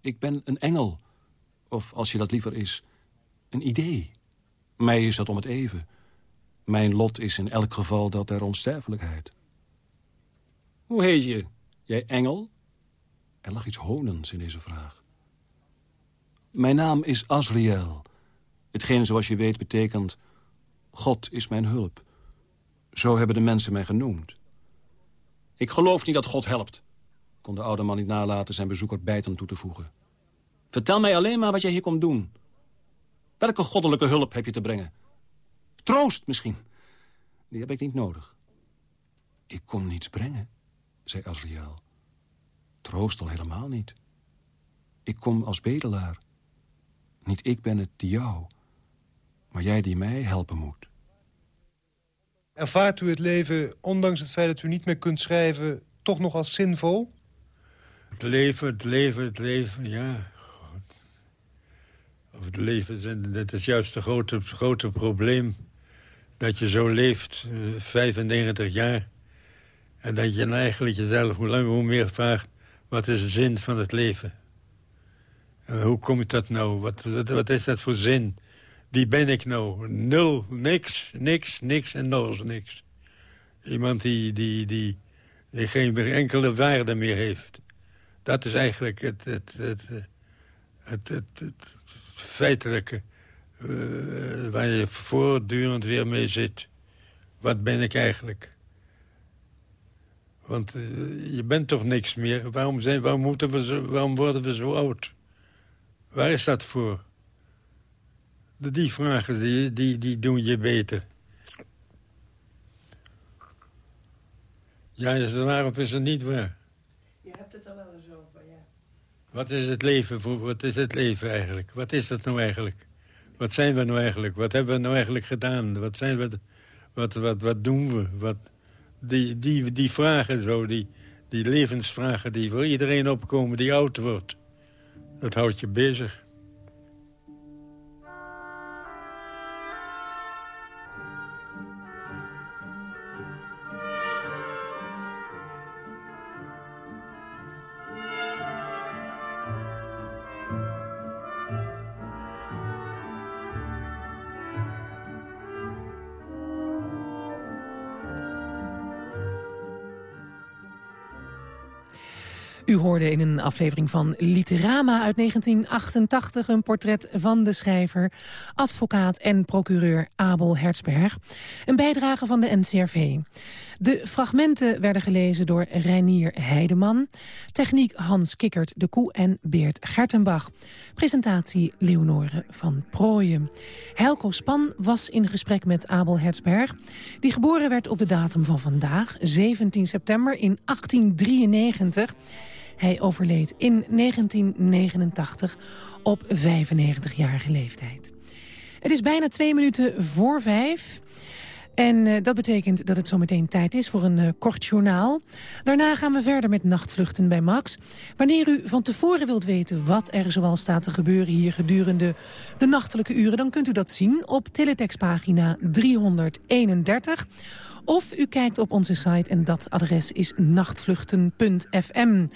Ik ben een engel. Of, als je dat liever is, een idee. Mij is dat om het even. Mijn lot is in elk geval dat der onsterfelijkheid. Hoe heet je, jij engel? Er lag iets honens in deze vraag. Mijn naam is Asriel. Hetgeen, zoals je weet, betekent... God is mijn hulp. Zo hebben de mensen mij genoemd. Ik geloof niet dat God helpt, kon de oude man niet nalaten zijn bezoeker bijtend toe te voegen. Vertel mij alleen maar wat jij hier komt doen. Welke goddelijke hulp heb je te brengen? Troost misschien. Die heb ik niet nodig. Ik kom niets brengen, zei Azriel. Troost al helemaal niet. Ik kom als bedelaar. Niet ik ben het die jou, maar jij die mij helpen moet. Ervaart u het leven, ondanks het feit dat u niet meer kunt schrijven... toch nog als zinvol? Het leven, het leven, het leven, ja. Of het leven, dat is juist het grote, grote probleem. Dat je zo leeft, 95 eh, jaar... en dat je dan eigenlijk jezelf hoe langer hoe meer vraagt... wat is de zin van het leven? En hoe komt dat nou? Wat, wat is dat voor zin? Wie ben ik nou? Nul, niks, niks, niks en nog eens niks. Iemand die, die, die, geen enkele waarde meer heeft. Dat is eigenlijk het, het, het, het, het, feitelijke... Uh, waar je voortdurend weer mee zit. Wat ben ik eigenlijk? Want uh, je bent toch niks meer? Waarom, zijn, waarom, moeten we zo, waarom worden we zo oud? Waar is dat voor? Die vragen die, die, die doen je beter. Ja, is het waar of is het niet waar? Je hebt het er wel eens over, ja. Wat is het leven voor, wat is het leven eigenlijk? Wat is het nou eigenlijk? Wat zijn we nou eigenlijk? Wat hebben we nou eigenlijk gedaan? Wat, zijn we, wat, wat, wat doen we? Wat, die, die, die vragen zo, die, die levensvragen die voor iedereen opkomen die oud wordt. Dat houdt je bezig. In een aflevering van Literama uit 1988... een portret van de schrijver, advocaat en procureur Abel Hertzberg. Een bijdrage van de NCRV. De fragmenten werden gelezen door Reinier Heideman. Techniek Hans Kikkert de Koe en Beert Gertenbach. Presentatie Leonore van Prooijen. Helco Span was in gesprek met Abel Hertzberg... die geboren werd op de datum van vandaag, 17 september in 1893... Hij overleed in 1989 op 95-jarige leeftijd. Het is bijna twee minuten voor vijf. En uh, dat betekent dat het zometeen tijd is voor een uh, kort journaal. Daarna gaan we verder met nachtvluchten bij Max. Wanneer u van tevoren wilt weten wat er zoal staat te gebeuren hier gedurende de nachtelijke uren... dan kunt u dat zien op teletextpagina 331 of u kijkt op onze site en dat adres is nachtvluchten.fm.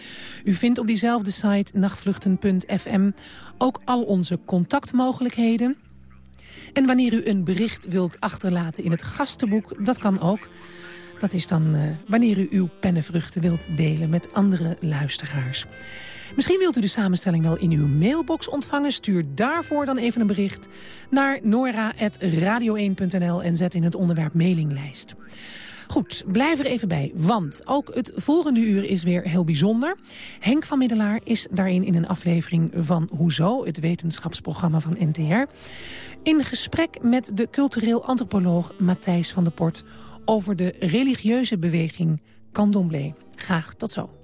U vindt op diezelfde site nachtvluchten.fm ook al onze contactmogelijkheden... En wanneer u een bericht wilt achterlaten in het gastenboek, dat kan ook. Dat is dan uh, wanneer u uw pennenvruchten wilt delen met andere luisteraars. Misschien wilt u de samenstelling wel in uw mailbox ontvangen. Stuur daarvoor dan even een bericht naar nora.radio1.nl en zet in het onderwerp mailinglijst. Goed, blijf er even bij, want ook het volgende uur is weer heel bijzonder. Henk van Middelaar is daarin in een aflevering van Hoezo, het wetenschapsprogramma van NTR... in gesprek met de cultureel antropoloog Matthijs van der Port... over de religieuze beweging Candomblé. Graag tot zo.